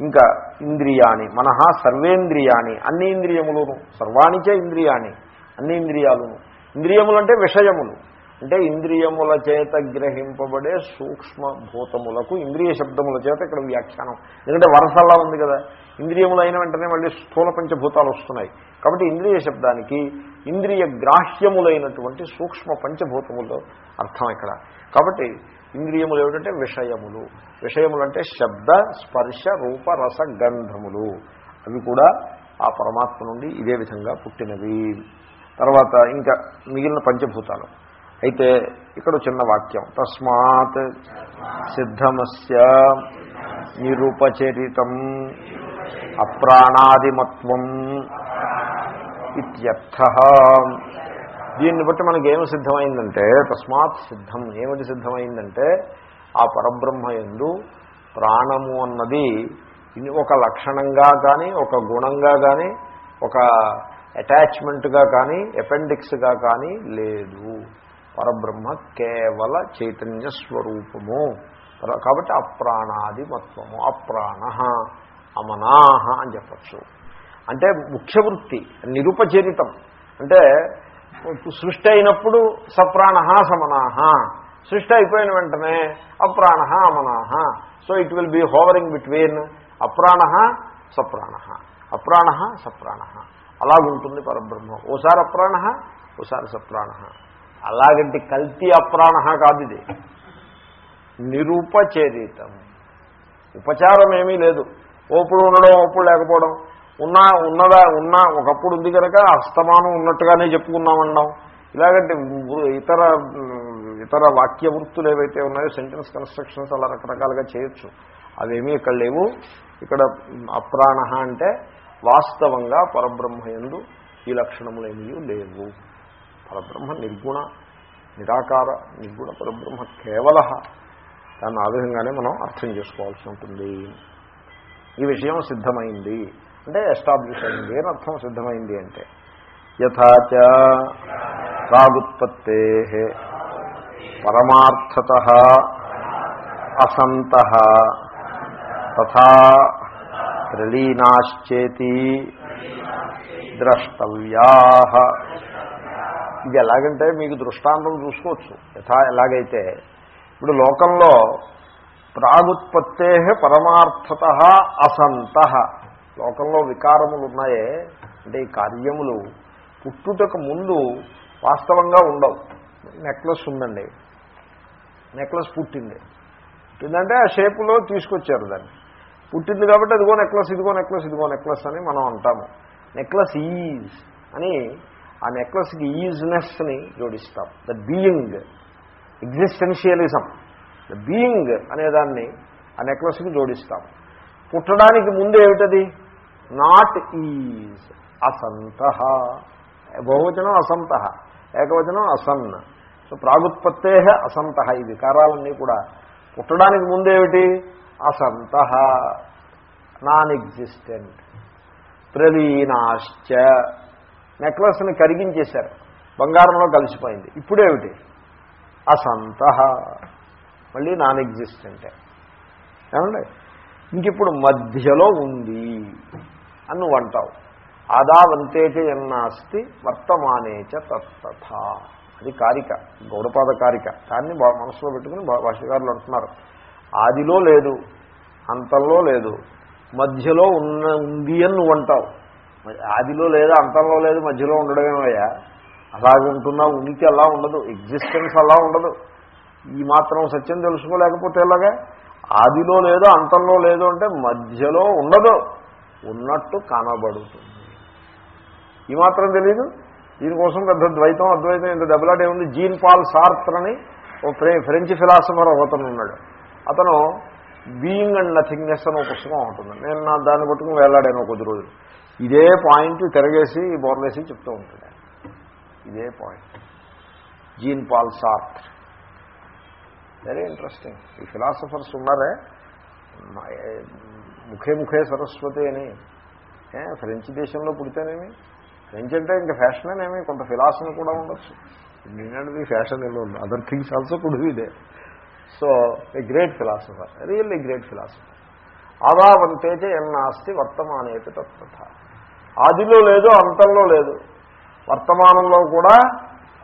ఇంకా ఇంద్రియాణి మనహ సర్వేంద్రియాణి అన్ని ఇంద్రియములను సర్వాణిచే ఇంద్రియాణి అన్ని ఇంద్రియాలును. ఇంద్రియములు అంటే విషయములు. అంటే ఇంద్రియముల చేత గ్రహింపబడే సూక్ష్మ భూతములకు ఇంద్రియ శబ్దముల చేత ఇక్కడ వ్యాఖ్యానం. ఎందుకంటే వరసల్లా ఉంది కదా. ఇంద్రియములైన వెంటనే మళ్ళీ స్థూల పంచభూతాలు వస్తున్నాయి. కాబట్టి ఇంద్రియ శబ్దానికి ఇంద్రియ గ్రాహ్యములైనటువంటి సూక్ష్మ పంచభూతములు అర్థం ఇక్కడ. కాబట్టి ఇంద్రియములు ఏమిటంటే విషయములు. విషయములు అంటే శబ్ద స్పర్శ రూప రస గంధములు. అవి కూడా ఆ పరమాత్మ నుండి ఇదే విధంగా పుట్టినవి. తర్వాత ఇంకా మిగిలిన పంచభూతాలు. అయితే ఇక్కడ చిన్న వాక్యం. తస్మాత్ సిద్ధమస్య నిరూపచరితం అప్రాణాదిమత్వం ఇత్యర్థ. దీన్ని బట్టి మనకి ఏమి సిద్ధమైందంటే తస్మాత్ సిద్ధం. ఏమిటి సిద్ధమైందంటే ఆ పరబ్రహ్మ ఎందు ప్రాణము అన్నది ఇది ఒక లక్షణంగా కానీ ఒక గుణంగా కానీ ఒక అటాచ్మెంట్గా కానీ అపెండిక్స్గా కానీ లేదు. పరబ్రహ్మ కేవల చైతన్య స్వరూపము. కాబట్టి అప్రాణాది మత్వము అప్రాణ అమనాహ అని చెప్పచ్చు. అంటే ముఖ్య వృత్తి నిరుపచరితం. అంటే సృష్టి అయినప్పుడు సప్రాణ సమనాహ సృష్టి అయిపోయిన వెంటనే అప్రాణ అమనాహ so it will be hovering between అప్రాణ సప్రాణ. అప్రాణ సప్రాణ. అలాగుంటుంది పరబ్రహ్మ. ఓసారి అప్రాణ ఓసారి సప్రాణ. అలాగంటే కల్తీ అప్రాణ కాదు ఇది. నిరుపచరితం. ఉపచారం ఏమీ లేదు. ఓపుడు ఉండడం ఓపుడు లేకపోవడం. ఉన్నా ఉన్నదా ఉన్నా ఒకప్పుడు ఉంది కనుక అస్తమానం ఉన్నట్టుగానే చెప్పుకున్నామన్నాం ఇలాగంటే ఇతర ఇతర వాక్య వృత్తులు ఏవైతే ఉన్నాయో సెంటెన్స్ కన్స్ట్రక్షన్స్ అలా రకరకాలుగా చేయొచ్చు. అవేమీ ఇక్కడ లేవు. ఇక్కడ అప్రాణ అంటే వాస్తవంగా పరబ్రహ్మ యందు ఈ లక్షణములేమీ లేవు. పరబ్రహ్మ నిర్గుణ నిరాకార నిర్గుణ పరబ్రహ్మ కేవల. దాన్ని ఆ విధంగానే మనం అర్థం చేసుకోవాల్సి ఉంటుంది. ఈ విషయం సిద్ధమైంది. అంటే ఎస్టాబ్లిష్ అయింది అని అర్థం సిద్ధమైంది అంటే. యథాచ ప్రాగుత్పత్తే పరమార్థత అసంత తథా ప్రలీనాశ్చేతి ద్రష్టవ్యా. ఇది ఎలాగంటే మీకు దృష్టాంతం చూసుకోవచ్చు. యథా ఎలాగైతే ఇప్పుడు లోకంలో ప్రాగుత్పత్తే పరమార్థత అసంత లోకంలో వికారములు ఉన్నాయే. అంటే ఈ కార్యములు పుట్టుటకు ముందు వాస్తవంగా ఉండవు. నెక్లెస్ ఉందండి. నెక్లెస్ పుట్టింది. పుట్టిందంటే ఆ షేపులో తీసుకొచ్చారు దాన్ని. పుట్టింది కాబట్టి అదిగో నెక్లెస్ ఇదిగో నెక్లెస్ ఇదిగో నెక్లెస్ అని మనం అంటాము. నెక్లెస్ ఈజ్ అని ఆ నెక్లెస్కి ఈజ్నెస్ని జోడిస్తాం. The being existentialism. The being అనేదాన్ని ఆ నెక్లెస్కి జోడిస్తాం. పుట్టడానికి ముందు ఏమిటది? నాట్ ఈజ్ అసంత. బహువచనం అసంత ఏకవచనం అసన్. సో ప్రాగుత్పత్తే అసంత ఈ వికారాలన్నీ కూడా పుట్టడానికి ముందేమిటి? అసంత. Non existent. ప్రవీణాశ్చ. నెక్లెస్ని కరిగించేశారు. బంగారంలో కలిసిపోయింది. ఇప్పుడేమిటి? అసంత. మళ్ళీ నాన్ ఎగ్జిస్టెంటే. ఏమండి? ఇంకిప్పుడు మధ్యలో ఉంది. అని నువ్వు అంటావు ఆదావంతేచ ఎన్నాస్తి వర్తమానేచ తత్తథ. అది కారిక గౌడపాద కారిక. దాన్ని బా- మనసులో పెట్టుకుని భా- భాష్యకారులు అంటున్నారు. ఆదిలో లేదు అంతంలో లేదు మధ్యలో ఉన్న ఉంది అని నువ్వు అంటావు ఆదిలో లేదు అంతంలో లేదు మధ్యలో ఉండడమేమయ్యా? అలాగే ఉంటున్నా ఉనికి అలా ఉండదు ఎగ్జిస్టెన్స్ అలా ఉండదు. ఈ మాత్రం సత్యం తెలుసుకోలేకపోతే ఎలాగా? ఆదిలో లేదు అంతంలో లేదు అంటే మధ్యలో ఉండదు. ఉన్నట్టు కనబడుతుంది. ఈ మాత్రం తెలీదు? దీనికోసం పెద్ద ద్వైతం అద్వైతం ఇంత దెబ్బలాట ఏముంది? జీన్ పాల్ సార్త్ర్ అని ఓ ఫ్రెంచ్ ఫిలాసఫర్ ఒకతను ఉన్నాడు. అతను బీయింగ్ అండ్ నథింగ్నెస్ అని ఒక పుస్తకం ఉంటుంది. నేను నా దాన్ని పట్టుకుని వేలాడాను కొద్ది రోజులు. ఇదే పాయింట్ తిరగేసి బోర్లేసి చెప్తూ ఉంటాడు. ఇదే point. Jean Paul Sartre very interesting ఈ ఫిలాసఫర్స్ ఉన్నారే? ముఖే ముఖే సరస్వతి అని. ఫ్రెంచ్ దేశంలో పుడితేనేమి? ఫ్రెంచ్ అంటే ఇంకా ఫ్యాషనేనేమి కొంత ఫిలాసఫీ కూడా ఉండొచ్చు. నేనంటే ఫ్యాషన్ ఏదో ఉంది. Other things also could be they so a great philosopher really great philosopher ఆదావంతేజ ఎన్నాస్తి వర్తమానేపి తత్వత. ఆదిలో లేదు అంతంలో లేదు. వర్తమానంలో కూడా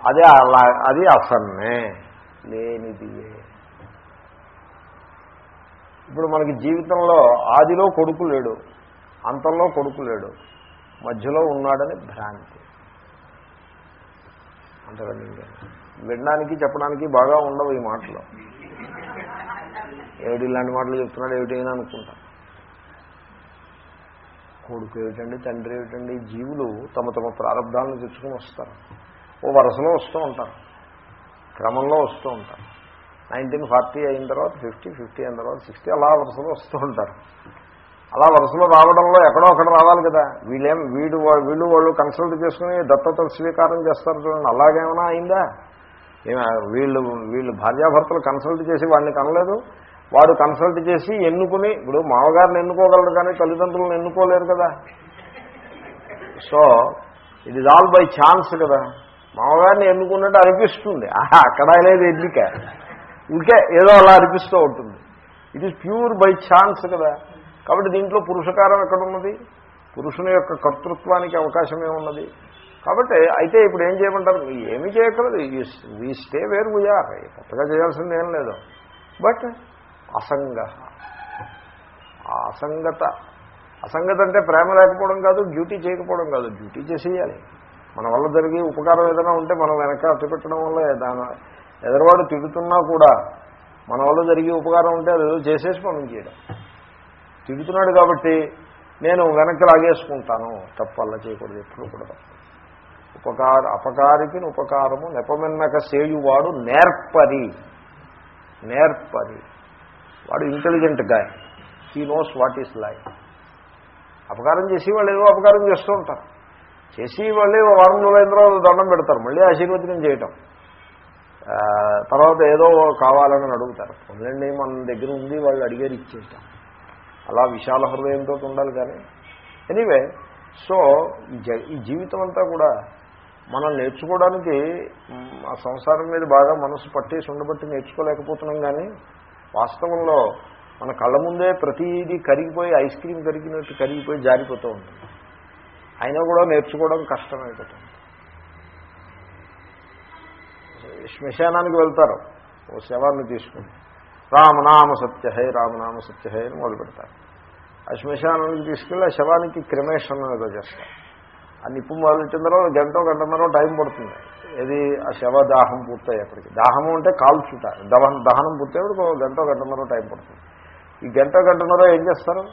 అదే అలా అది అసన్నే లేనిదియే. ఇప్పుడు మనకి జీవితంలో ఆదిలో కొడుకు లేడు అంతంలో కొడుకు లేడు మధ్యలో ఉన్నాడని భ్రాంతి. అంతకండి వినడానికి చెప్పడానికి బాగా ఉండవు ఈ మాటలు. ఏడు ఇలాంటి మాటలు చెప్తున్నాడు ఏమిటైనా అనుకుంటా. కొడుకు ఏమిటండి తండ్రి ఏమిటండి జీవులు తమ తమ ప్రారంభాలను తెచ్చుకుని వస్తారు. ఓ వరుసలో వస్తూ ఉంటారు. క్రమంలో వస్తూ ఉంటారు. నైన్టీన్ ఫార్టీ అయిన తర్వాత ఫిఫ్టీ ఫిఫ్టీ అయిన తర్వాత సిక్స్టీ అలా వరుసలో వస్తూ ఉంటారు. అలా వరుసలో రావడంలో ఎక్కడో అక్కడ రావాలి కదా. వీళ్ళేం వీడు వీళ్ళు వాళ్ళు కన్సల్ట్ చేసుకుని దత్తత స్వీకారం చేస్తారు చూడండి. అలాగేమైనా అయిందా? వీళ్ళు వీళ్ళు భార్యాభర్తలు కన్సల్ట్ చేసి వాడిని కనలేదు. వాడు కన్సల్ట్ చేసి ఎన్నుకుని ఇప్పుడు మామగారిని ఎన్నుకోగలరు కానీ తల్లిదండ్రులను ఎన్నుకోలేరు కదా. So it is all by chance కదా. మామగారిని ఎన్నుకున్నట్టు అనిపిస్తుంది. ఆహా, అక్కడ లేదు ఎన్నిక ఇంకే ఏదో అలా అనిపిస్తూ ఉంటుంది. It is pure by chance కదా. కాబట్టి దీంట్లో పురుషకారం ఎక్కడున్నది? పురుషుని యొక్క కర్తృత్వానికి అవకాశమే ఉన్నది. కాబట్టి అయితే ఇప్పుడు ఏం చేయమంటారు? ఏమి చేయక్కర్లేదు. వీ స్టే వేరు వీఆర్ కొత్తగా చేయాల్సింది ఏం లేదు. బట్ అసంగ అసంగత అసంగత అంటే ప్రేమ లేకపోవడం కాదు డ్యూటీ చేయకపోవడం కాదు. డ్యూటీ చేసేయాలి. మన వల్ల జరిగే ఉపకారం ఏదైనా ఉంటే మనం వెనక అట్టుపెట్టడం వల్ల దాని ఎదరవాడు తిడుతున్నా కూడా మన వల్ల జరిగే ఉపకారం ఉంటే అది ఏదో చేసేసి పంపించేయడం తిడుతున్నాడు కాబట్టి నేను వెనక్కి లాగేసుకుంటాను. తప్పల్లా చేయకూడదు ఎప్పుడు కూడా ఉపకార అపకారికి ఉపకారము నెపమెన్నక సేయువాడు నేర్పరి. నేర్పరి. వాడు ఇంటెలిజెంట్ గాయ he knows what is life అపకారం చేసి వాళ్ళు ఏదో అపకారం చేస్తూ ఉంటారు. చేసి వాళ్ళే వారం రోజులైన తర్వాత దండం పెడతారు. మళ్ళీ ఆశీర్వచనం చేయటం. తర్వాత ఏదో కావాలని అడుగుతారు. పొందండి మన దగ్గర ఉంది వాళ్ళు అడిగారు ఇచ్చేస్తాం అలా విశాల హృదయంతో ఉండాలి కానీ. ఎనీవే సో ఈ జ ఈ జీవితం అంతా కూడా మనం నేర్చుకోవడానికి ఆ సంసారం మీద బాగా మనసు పట్టేసి ఉండబట్టి నేర్చుకోలేకపోతున్నాం కానీ వాస్తవంలో మన కళ్ళ ముందే ప్రతిదీ కరిగిపోయి ఐస్ క్రీమ్ కరిగినట్టు కరిగిపోయి జారిపోతూ ఉంటుంది. అయినా కూడా నేర్చుకోవడం కష్టమైపోతుంది. శ్మశానానికి వెళ్తారు. ఓ శవాన్ని తీసుకుని. రామనామ సత్యహై రామనామ సత్యహై అని మొదలు పెడతారు. ఆ శ్మశానానికి తీసుకెళ్ళి ఆ శవానికి క్రిమేషన్ ఏదో చేస్తారు. ఆ నిప్పు మొదలెట్టిన తర్వాత గంట గంటన్నర టైం పడుతుంది. ఇది ఆ శవ దాహం పూర్తయ్యేప్పటికి. దాహము అంటే కాల్చుట దహనం దహనం పూర్తయ్యేప్పుడు గంట గంటన్నర టైం పడుతుంది. ఈ గంట గంటన్నర ఏం చేస్తారు?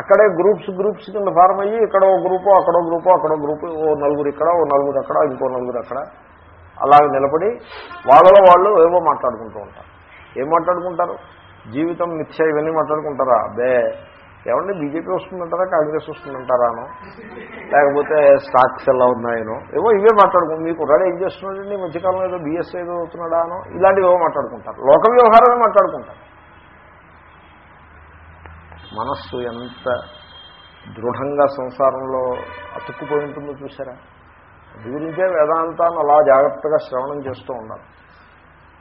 అక్కడే గ్రూప్స్ గ్రూప్స్ కింద ఫార్మ్ అయ్యి ఇక్కడ ఓ గ్రూపు అక్కడో గ్రూపు అక్కడో గ్రూపు ఓ నలుగురు ఇక్కడ ఓ నలుగురు అక్కడ ఇంకో నలుగురు అక్కడ. అలాగ నిలబడి వాళ్ళలో వాళ్ళు ఏవో మాట్లాడుకుంటూ ఉంటారు. ఏం మాట్లాడుకుంటారు? జీవితం మిథ్య ఇవన్నీ మాట్లాడుకుంటారా? అదే ఏమంటే బీజేపీ వస్తుందంటారా? కాంగ్రెస్ వస్తుందంటారాను లేకపోతే స్టాక్స్ ఎలా ఉన్నాయనో ఏవో ఇవే మాట్లాడుకుంటారు. మీకు రెడీ ఏం చేస్తున్నాడండి? మధ్యకాలంలో ఏదో బీఎస్ ఏదో అవుతున్నాడా అనో? ఇలాంటివి ఏవో మాట్లాడుకుంటారు. లోక వ్యవహారమే మాట్లాడుకుంటారు. మనస్సు ఎంత దృఢంగా సంసారంలో అతుక్కుపోయి ఉంటుందో చూసారా గురించే వేదాంతాన్ని అలా జాగ్రత్తగా శ్రవణం చేస్తూ ఉండాలి.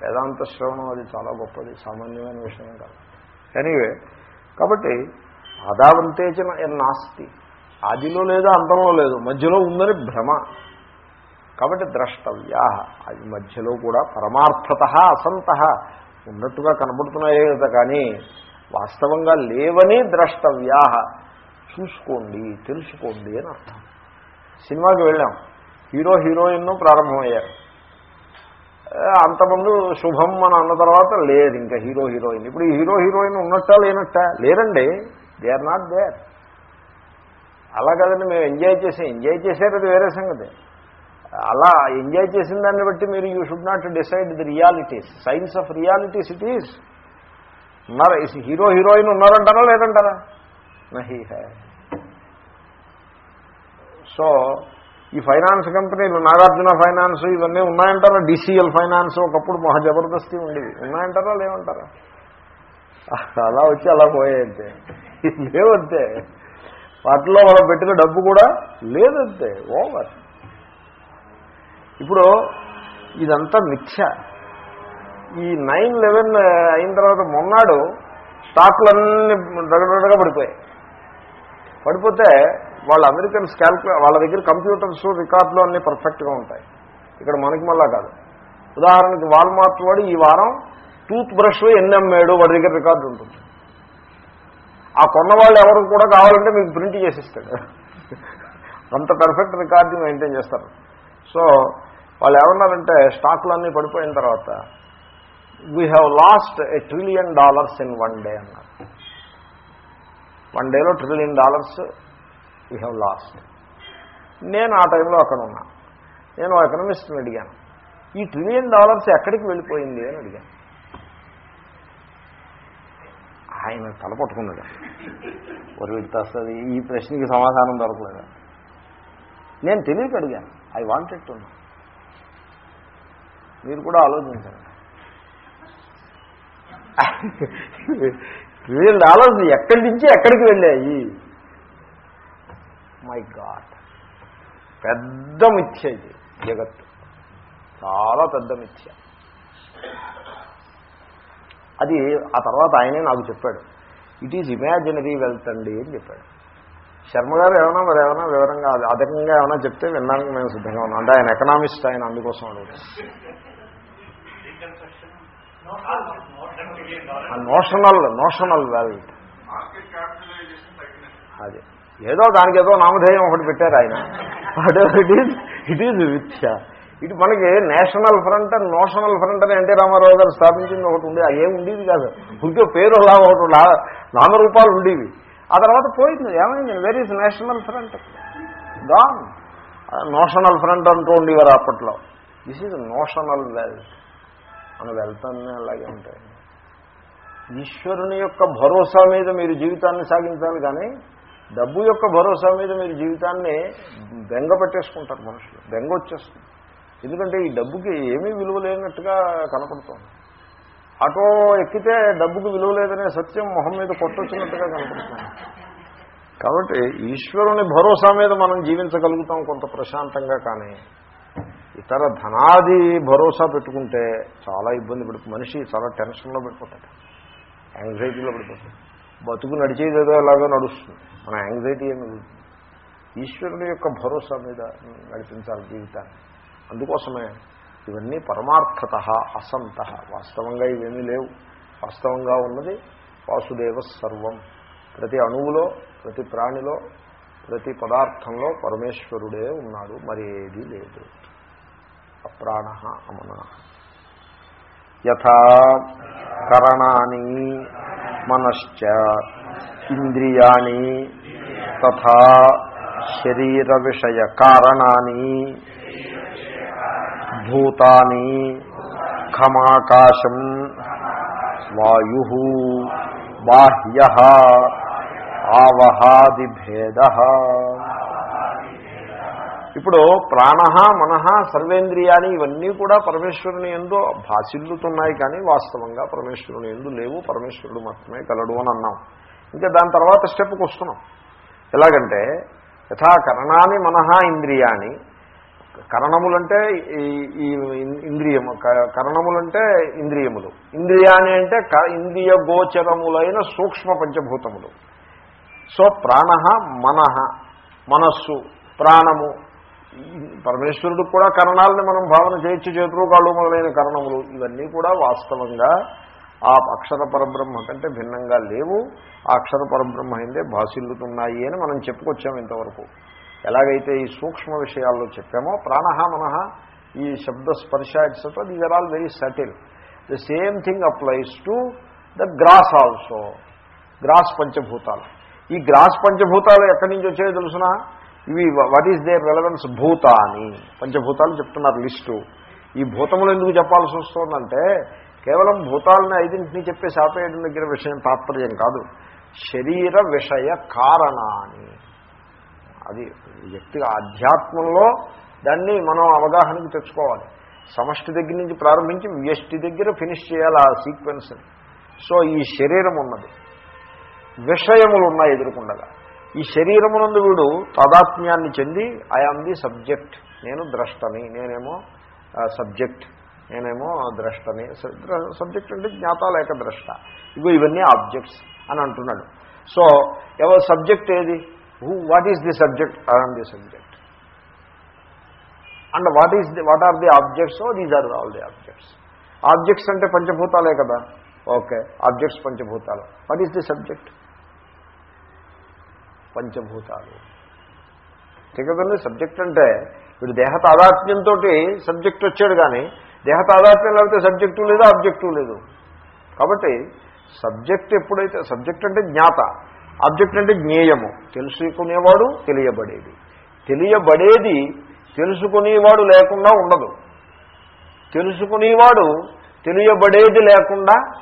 వేదాంత శ్రవణం అది చాలా గొప్పది సామాన్యమైన విషయం కాదు. ఎనీవే కాబట్టి ఆదావంతేచన నాస్తి. ఆదిలో లేదు అంతంలో లేదు మధ్యలో ఉందని భ్రమ. కాబట్టి ద్రష్టవ్యా అది మధ్యలో కూడా పరమార్థత అసంత ఉన్నట్టుగా కనబడుతున్నాయే కదా కానీ వాస్తవంగా లేవని ద్రష్టవ్యా. చూసుకోండి తెలుసుకోండి అని అర్థం. సినిమాకి వెళ్ళాం. హీరో హీరోయిన్ ప్రారంభమయ్యారు. అంతకుముందు శుభం అని అన్న తర్వాత లేదు ఇంకా హీరో హీరోయిన్. ఇప్పుడు ఈ హీరో హీరోయిన్ ఉన్నట్టా లేనట్టా లేరండి దే ఆర్ నాట్ దేర్ అలా కదండి మేము ఎంజాయ్ చేసి ఎంజాయ్ చేశారు అది వేరే సంగతి. అలా ఎంజాయ్ చేసిన దాన్ని బట్టి మీరు you should not decide the realities science of realities it is ఉన్నారు హీరో హీరోయిన్ ఉన్నారంటారా లేదంటారా? నహీ హై. సో ఈ ఫైనాన్స్ కంపెనీలు నాగార్జున ఫైనాన్స్ ఇవన్నీ ఉన్నాయంటారా? డిసిఎల్ ఫైనాన్స్ ఒకప్పుడు మహా జబర్దస్తి ఉండేది. ఉన్నాయంటారా? లేవంటారా? అలా వచ్చి అలా పోయాయంతే. లేవంతే. వాటిలో మనం పెట్టిన డబ్బు కూడా లేదంతే. ఓవర్. ఇప్పుడు ఇదంతా మిథ్య. ఈ నైన్ లెవెన్ అయిన తర్వాత మొన్నాడు స్టాక్లన్నీ దగదగగా పడిపోయాయి. పడిపోతే వాళ్ళ అమెరికన్స్ క్యాల్కులే వాళ్ళ దగ్గర కంప్యూటర్స్ రికార్డులు అన్నీ పర్ఫెక్ట్గా ఉంటాయి. ఇక్కడ మనకి మళ్ళా కాదు. ఉదాహరణకి వాల్మార్ట్ వాడు ఈ వారం టూత్ బ్రష్ ఎన్ని అమ్మాడు వాడి దగ్గర రికార్డు ఉంటుంది. ఆ కొన్న వాళ్ళు ఎవరు కూడా కావాలంటే మీకు ప్రింట్ చేసిస్తాడు. అంత పర్ఫెక్ట్ రికార్డు మెయింటైన్ చేస్తారు. సో వాళ్ళు ఏమన్నారంటే స్టాక్లు అన్నీ పడిపోయిన తర్వాత we have lost a trillion dollars in one day అన్నారు. వన్ డేలో trillion dollars we have lost నేను ఆ టైంలో అక్కడ ఉన్నా. నేను ఎకనమిస్ట్ని అడిగాను. ఈ ట్రిలియన్ డాలర్స్ ఎక్కడికి వెళ్ళిపోయింది అని అడిగాను. ఆయన తల పట్టుకున్నాడు. ఒక వస్తుంది ఈ ప్రశ్నకి సమాధానం దొరకలేదు? నేను తెలియక అడిగాను. ఐ వాంటెడ్ టు నో మీరు కూడా ఆలోచించండి. ట్రిలియన్ డాలర్స్ ఎక్కడి నుంచి ఎక్కడికి వెళ్ళాయి? My God. పెద్ద మిథ్య ఇది జగత్తు. చాలా పెద్ద మిథ్య. అది ఆ తర్వాత ఆయనే నాకు చెప్పాడు ఇట్ ఈజ్ ఇమాజినరీ వెల్త్ అండి అని చెప్పాడు. శర్మ గారు ఏమైనా మరి ఏమైనా వివరంగా అధికంగా ఏమైనా చెప్తే వినడానికి మేము సిద్ధంగా ఉన్నాం. అంటే ఆయన ఎకనామిస్ట్ ఆయన అందుకోసం అడుగుతాం. నోషనల్ నోషనల్ వెల్త్ అది. ఏదో దానికి ఏదో నామధేయం ఒకటి పెట్టారు ఆయన. ఇట్ ఈజ్ ఇట్ ఈజ్ మిథ్య ఇటు మనకి national front and notional front అని ఎన్టీ రామారావు గారు స్థాపించింది ఒకటి ఉండేది అది ఉండేది కాదు. ఇంకో పేరు అలా ఒకటి నామరూపాలు ఉండేవి. ఆ తర్వాత పోయింది ఏమైంది? Very is national front gone notional front అంటూ ఉండేవారు అప్పట్లో. దిస్ ఈజ్ నోషనల్ వెల్త్ మన వెల్త్ అన్నీ అలాగే ఉంటాయి. ఈశ్వరుని యొక్క భరోసా మీద మీరు జీవితాన్ని సాగించాలి కానీ డబ్బు యొక్క భరోసా మీద మీరు జీవితాన్ని బెంగ పెట్టేసుకుంటారు మనుషులు. బెంగ వచ్చేస్తుంది. ఎందుకంటే ఈ డబ్బుకి ఏమీ విలువ లేనట్టుగా కనపడుతోంది. ఆటో ఎక్కితే డబ్బుకి విలువ లేదనే సత్యం మొహం మీద కొట్టొచ్చినట్టుగా కనపడుతుంది. కాబట్టి ఈశ్వరుని భరోసా మీద మనం జీవించగలుగుతాం కొంత ప్రశాంతంగా కానీ ఇతర ధనాది భరోసా పెట్టుకుంటే చాలా ఇబ్బంది పడుతుంది. మనిషి చాలా టెన్షన్లో పడిపోతాడు. యాంగ్జైటీలో పడిపోతాడు. బతుకు నడిచేదేదో ఎలాగో నడుస్తుంది. మన యాంగ్జైటీ ఏమి ఈశ్వరుని యొక్క భరోసా మీద నడిపించాలి జీవితాన్ని. అందుకోసమే ఇవన్నీ పరమార్థత అసంత. వాస్తవంగా ఇవేమీ లేవు. వాస్తవంగా ఉన్నది వాసుదేవ సర్వం. ప్రతి అణువులో ప్రతి ప్రాణిలో ప్రతి పదార్థంలో పరమేశ్వరుడే ఉన్నాడు. మరి లేదు. అప్రాణ అమన యథా కరణాని మనశ్చ ఇంద్రియాణి తథా శరీర విషయ కారణాన్ని భూతాని ఖమాకాశం వాయు బాహ్య ఆవహాదిభేద ఇప్పుడు ప్రాణ మనః సర్వేంద్రియాని ఇవన్నీ కూడా పరమేశ్వరుని ఎందు భాషిల్లుతున్నాయి కానీ వాస్తవంగా పరమేశ్వరుని ఎందు లేవు పరమేశ్వరుడు మాత్రమే కలడు అని అన్నాం. ఇంకా దాని తర్వాత స్టెప్కి వస్తున్నాం. ఎలాగంటే యథా కరణాని మనః ఇంద్రియాని కరణములంటే ఈ- ఈ ఇంద్రియము కరణములంటే ఇంద్రియములు. ఇంద్రియాని అంటే క- ఇంద్రియ గోచరములైన సూక్ష్మ పంచభూతములు. సో ప్రాణ మనః మనస్సు ప్రాణము పరమేశ్వరుడు కూడా కరణాలని మనం భావన చేయొచ్చు చేతులు కాళ్ళు మొదలైన కరణములు. ఇవన్నీ కూడా వాస్తవంగా ఆ అక్షర పరబ్రహ్మ కంటే భిన్నంగా లేవు. ఆ అక్షర పరబ్రహ్మ అయిందే భాసిల్లుతున్నాయి అని మనం చెప్పుకొచ్చాం ఇంతవరకు. ఎలాగైతే ఈ సూక్ష్మ విషయాల్లో చెప్పామో ప్రాణహ మనహ ఈ శబ్ద స్పర్శ etcetera these are all very subtle the same thing applies to the gross also gross పంచభూతాలు. ఈ గ్రాస్ పంచభూతాలు ఎక్కడి నుంచి వచ్చాయో తెలుసిన? ఇవి వాట్ ఈస్ దేర్ రెలవెన్స్ భూత అని పంచభూతాలు చెప్తున్నారు లిస్టు. ఈ భూతములు ఎందుకు చెప్పాల్సి వస్తుందంటే కేవలం భూతాలని ఐదింటిని చెప్పేసి ఆపేయడం దగ్గర విషయం తాత్పర్యం కాదు. శరీర విషయ కారణాన్ని. అది వ్యక్తిగా ఆధ్యాత్మంలో దాన్ని మనం అవగాహనకి తెచ్చుకోవాలి. సమష్టి దగ్గర నుంచి ప్రారంభించి వ్యష్టి దగ్గర ఫినిష్ చేయాలి ఆ సీక్వెన్స్ సో ఈ శరీరం ఉన్నది. విషయములు ఉన్నాయి ఎదుర్కొండగా. ఈ శరీరమునందు వీడు తాదాత్మ్యాన్ని చెంది ఐఆమ్ ది సబ్జెక్ట్ నేను ద్రష్టని. నేనేమో సబ్జెక్ట్ నేనేమో ద్రష్టని. సబ్జెక్ట్ అంటే జ్ఞాత లేక ద్రష్ట. ఇగో ఇవన్నీ ఆబ్జెక్ట్స్ అని అంటున్నాడు. సో ఎవరు సబ్జెక్ట్ ఏది? Who what is the subject I am the subject and what is the what are the objects these are all the objects objects అంటే పంచభూతాలే కదా. ఓకే ఆబ్జెక్ట్స్ పంచభూతాలు. వాట్ ఈస్ ది సబ్జెక్ట్ పంచభూతాలు. కదండి subject అంటే వీడు దేహ తాదాత్మ్యంతో సబ్జెక్ట్ వచ్చాడు కానీ దేహ తాదాత్మ్యం లేకపోతే సబ్జెక్టు లేదు ఆబ్జెక్టు లేదు. కాబట్టి సబ్జెక్ట్ ఎప్పుడైతే సబ్జెక్ట్ అంటే జ్ఞాత ఆబ్జెక్ట్ అంటే జ్ఞేయము తెలుసుకునేవాడు తెలియబడేది. తెలియబడేది తెలుసుకునేవాడు లేకుండా ఉండదు. తెలుసుకునేవాడు తెలియబడేది లేకుండా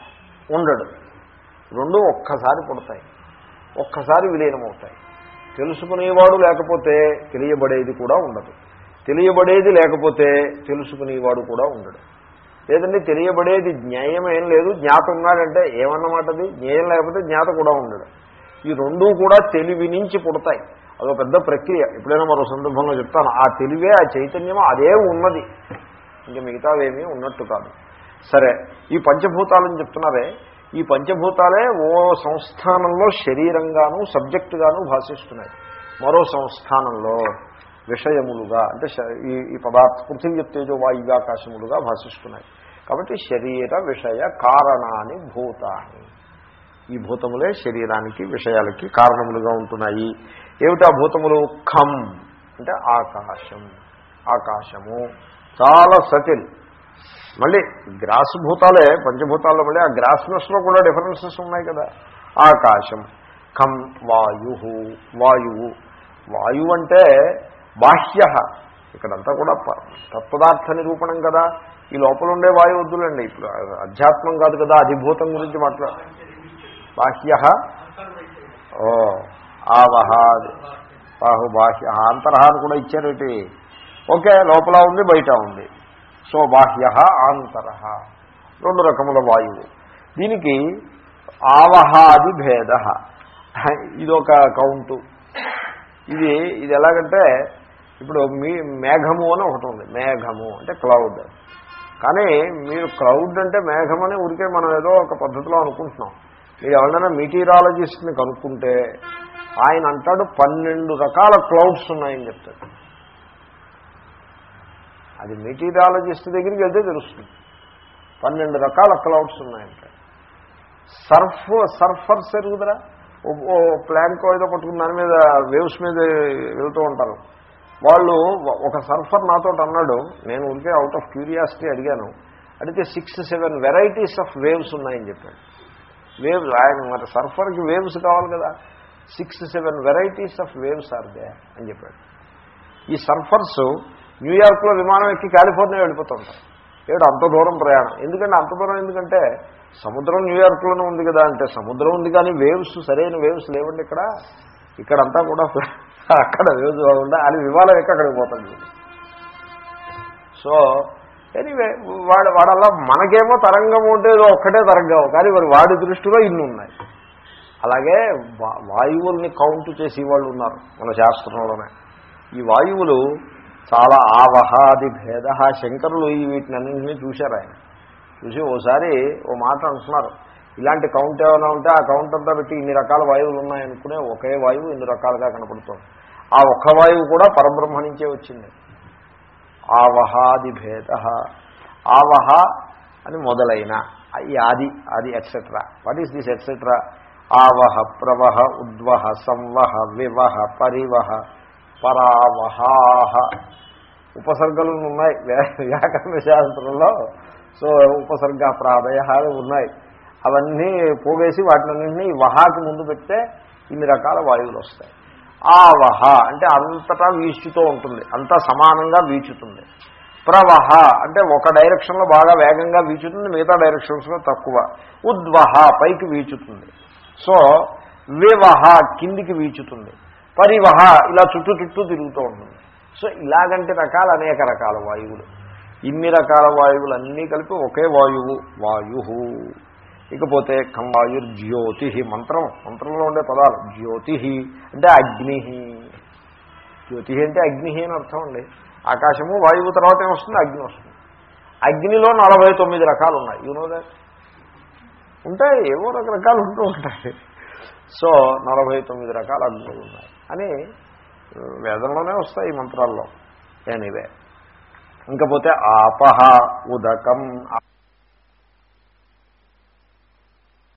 ఉండడు. రెండు ఒక్కసారి పుడతాయి. ఒక్కసారి విలీనమవుతాయి. తెలుసుకునేవాడు లేకపోతే తెలియబడేది కూడా ఉండదు. తెలియబడేది లేకపోతే తెలుసుకునేవాడు కూడా ఉండడు. లేదండి తెలియబడేది జ్ఞేయం ఏం లేదు జ్ఞాత ఉన్నాడంటే ఏమన్నమాటది జ్ఞేయం లేకపోతే జ్ఞాత కూడా ఉండడు. ఈ రెండూ కూడా తెలివి నుంచి పుడతాయి. అదొక పెద్ద ప్రక్రియ. ఎప్పుడైనా మరో సందర్భంలో చెప్తాను. ఆ తెలివే ఆ చైతన్యం అదే ఉన్నది. ఇంక మిగతావేమీ ఉన్నట్టు కాదు. సరే ఈ పంచభూతాలని చెప్తున్నారే? ఈ పంచభూతాలే ఓ సంస్థానంలో శరీరంగాను సబ్జెక్టుగాను భాషిస్తున్నాయి. మరో సంస్థానంలో విషయములుగా అంటే ఈ ఈ పదార్థ పృథివీ తేజో వాయువ్యాకాశములుగా భాషిస్తున్నాయి. కాబట్టి శరీర విషయ కారణాన్ని భూతాన్ని. ఈ భూతములే శరీరానికి విషయాలకి కారణములుగా ఉంటున్నాయి. ఏమిటా భూతములు? ఖం అంటే ఆకాశం. ఆకాశము చాలా సటిల్. మళ్ళీ గ్రాస్ భూతాలే పంచభూతాల్లో మళ్ళీ ఆ గ్రాస్నెస్లో కూడా డిఫరెన్సెస్ ఉన్నాయి కదా. ఆకాశం కం వాయు వాయువు. వాయువు అంటే బాహ్య. ఇక్కడంతా కూడా ప- తత్పదార్థ నిరూపణం కదా. ఈ లోపల ఉండే వాయువు వద్దులండి. ఇప్పుడు అధ్యాత్మం కాదు కదా అధిభూతం గురించి మాట్లా బాహ్య. ఓ ఆవహ బాహు బాహ్య. అంతరహ అని కూడా ఇచ్చారేటి ఓకే లోపల ఉంది బయట ఉంది. సో బాహ్య ఆంతర. రెండు రకముల వాయువు. దీనికి ఆవహాది భేద. ఇదొక కౌంటు. ఇది ఇది ఎలాగంటే ఇప్పుడు మీ మేఘము అని ఒకటి ఉంది. మేఘము అంటే క్లౌడ్. కానీ మీరు క్లౌడ్ అంటే మేఘం అని ఊరికే మనం ఏదో ఒక పద్ధతిలో అనుకుంటున్నాం. మీరు ఎవరైనా మీటీరాలజిస్ట్ని కనుక్కుంటే ఆయన అంటాడు పన్నెండు రకాల క్లౌడ్స్ ఉన్నాయని చెప్తాడు. అది మెటీరియాలజిస్ట్ దగ్గరికి వెళ్తే తెలుస్తుంది. పన్నెండు రకాల క్లౌడ్స్ ఉన్నాయంటే. సర్ఫ్ సర్ఫర్స్ ఎరుగుదరా ఓ ప్లాంకో ఏదో పట్టుకుని దాని మీద వేవ్స్ మీద వెళ్తూ ఉంటారు. వాళ్ళు ఒక సర్ఫర్ నాతో అన్నాడు నేను ఉంటే అవుట్ ఆఫ్ క్యూరియాసిటీ అడిగాను. అడిగితే six seven varieties of waves ఉన్నాయని చెప్పాడు. వేవ్స్ ఆయన మరి సర్ఫర్కి వేవ్స్ కావాలి కదా. Six seven varieties of waves are they అని చెప్పాడు. ఈ సర్ఫర్స్ న్యూయార్క్లో విమానం ఎక్కి కాలిఫోర్నియా వెళ్ళిపోతుంటారు ఏడు అంత దూరం ప్రయాణం? ఎందుకంటే అంత దూరం ఎందుకంటే సముద్రం న్యూయార్క్లోనే ఉంది కదా అంటే సముద్రం ఉంది కానీ వేవ్స్ సరైన వేవ్స్ లేవండి ఇక్కడ. ఇక్కడంతా కూడా అక్కడ వేవ్స్ బాగుండా అది విమానం ఎక్క అక్కడికి పోతుంది సో ఎనీవే వాడు వాడల్లా మనకేమో తరంగం ఉంటే ఒక్కటే తరంగం కానీ మరి వాడి దృష్టిలో ఇన్ని ఉన్నాయి. అలాగే వాయువుల్ని కౌంట్ చేసి వాళ్ళు ఉన్నారు మన శాస్త్రంలోనే. ఈ వాయువులు చాలా ఆవహాది భేద శంకరులు ఈ వీటిని అన్నింటినీ చూశారు ఆయన. చూసి ఓసారి ఓ మాట అంటున్నారు. ఇలాంటి కౌంట్ ఏమైనా ఉంటే ఆ కౌంట్ అంతా పెట్టి ఇన్ని రకాల వాయువులు ఉన్నాయనుకునే ఒకే వాయువు ఇన్ని రకాలుగా కనపడుతుంది. ఆ ఒక్క వాయువు కూడా పరబ్రహ్మ నుంచే వచ్చింది. ఆవహాది భేద ఆవహ అని మొదలైన ఈ ఆది ఆది etcetera what is this etcetera ఆవహ ప్రవహ ఉద్వహ సంవహ వివహ పరివహ. పరావహాహ ఉపసర్గలు ఉన్నాయి. వ్యాకరణ శాస్త్రంలో. సో ఉపసర్గ ప్రాదయ ఉన్నాయి. అవన్నీ పోగేసి వాటినన్నింటినీ వహాకి ముందు పెడితే ఇన్ని రకాల వాయువులు వస్తాయి. ఆ వహ అంటే అంతటా వీచుతూ ఉంటుంది. అంతా సమానంగా వీచుతుంది. ప్రవహ అంటే ఒక డైరెక్షన్లో బాగా వేగంగా వీచుతుంది మిగతా డైరెక్షన్స్లో తక్కువ. ఉద్వహ పైకి వీచుతుంది. సో వివహ కిందికి వీచుతుంది. పరివహ ఇలా చుట్టూ చుట్టూ తిరుగుతూ ఉంటుంది. సో ఇలాగంటి రకాల అనేక రకాల వాయువులు. ఇన్ని రకాల వాయువులు అన్నీ కలిపి ఒకే వాయువు వాయు ఇకపోతే కంవాయుర్జ్యోతి మంత్రం. మంత్రంలో ఉండే పదాలు జ్యోతి అంటే అగ్ని జ్యోతి అంటే అగ్ని అని అర్థం అండి. ఆకాశము వాయువు తర్వాత ఏమొస్తుంది అగ్ని వస్తుంది. అగ్నిలో నలభై తొమ్మిది రకాలు ఉన్నాయి. యూనో దాట్ ఉంటాయి ఏవో రకరకాలు ఉంటూ ఉంటాయి. సో నలభై తొమ్మిది రకాల అగ్నులు ఉన్నాయి. అని వేదంలోనే వస్తాయి ఈ మంత్రాల్లో. ఎనీవే ఇంకపోతే ఆపహ ఉదకం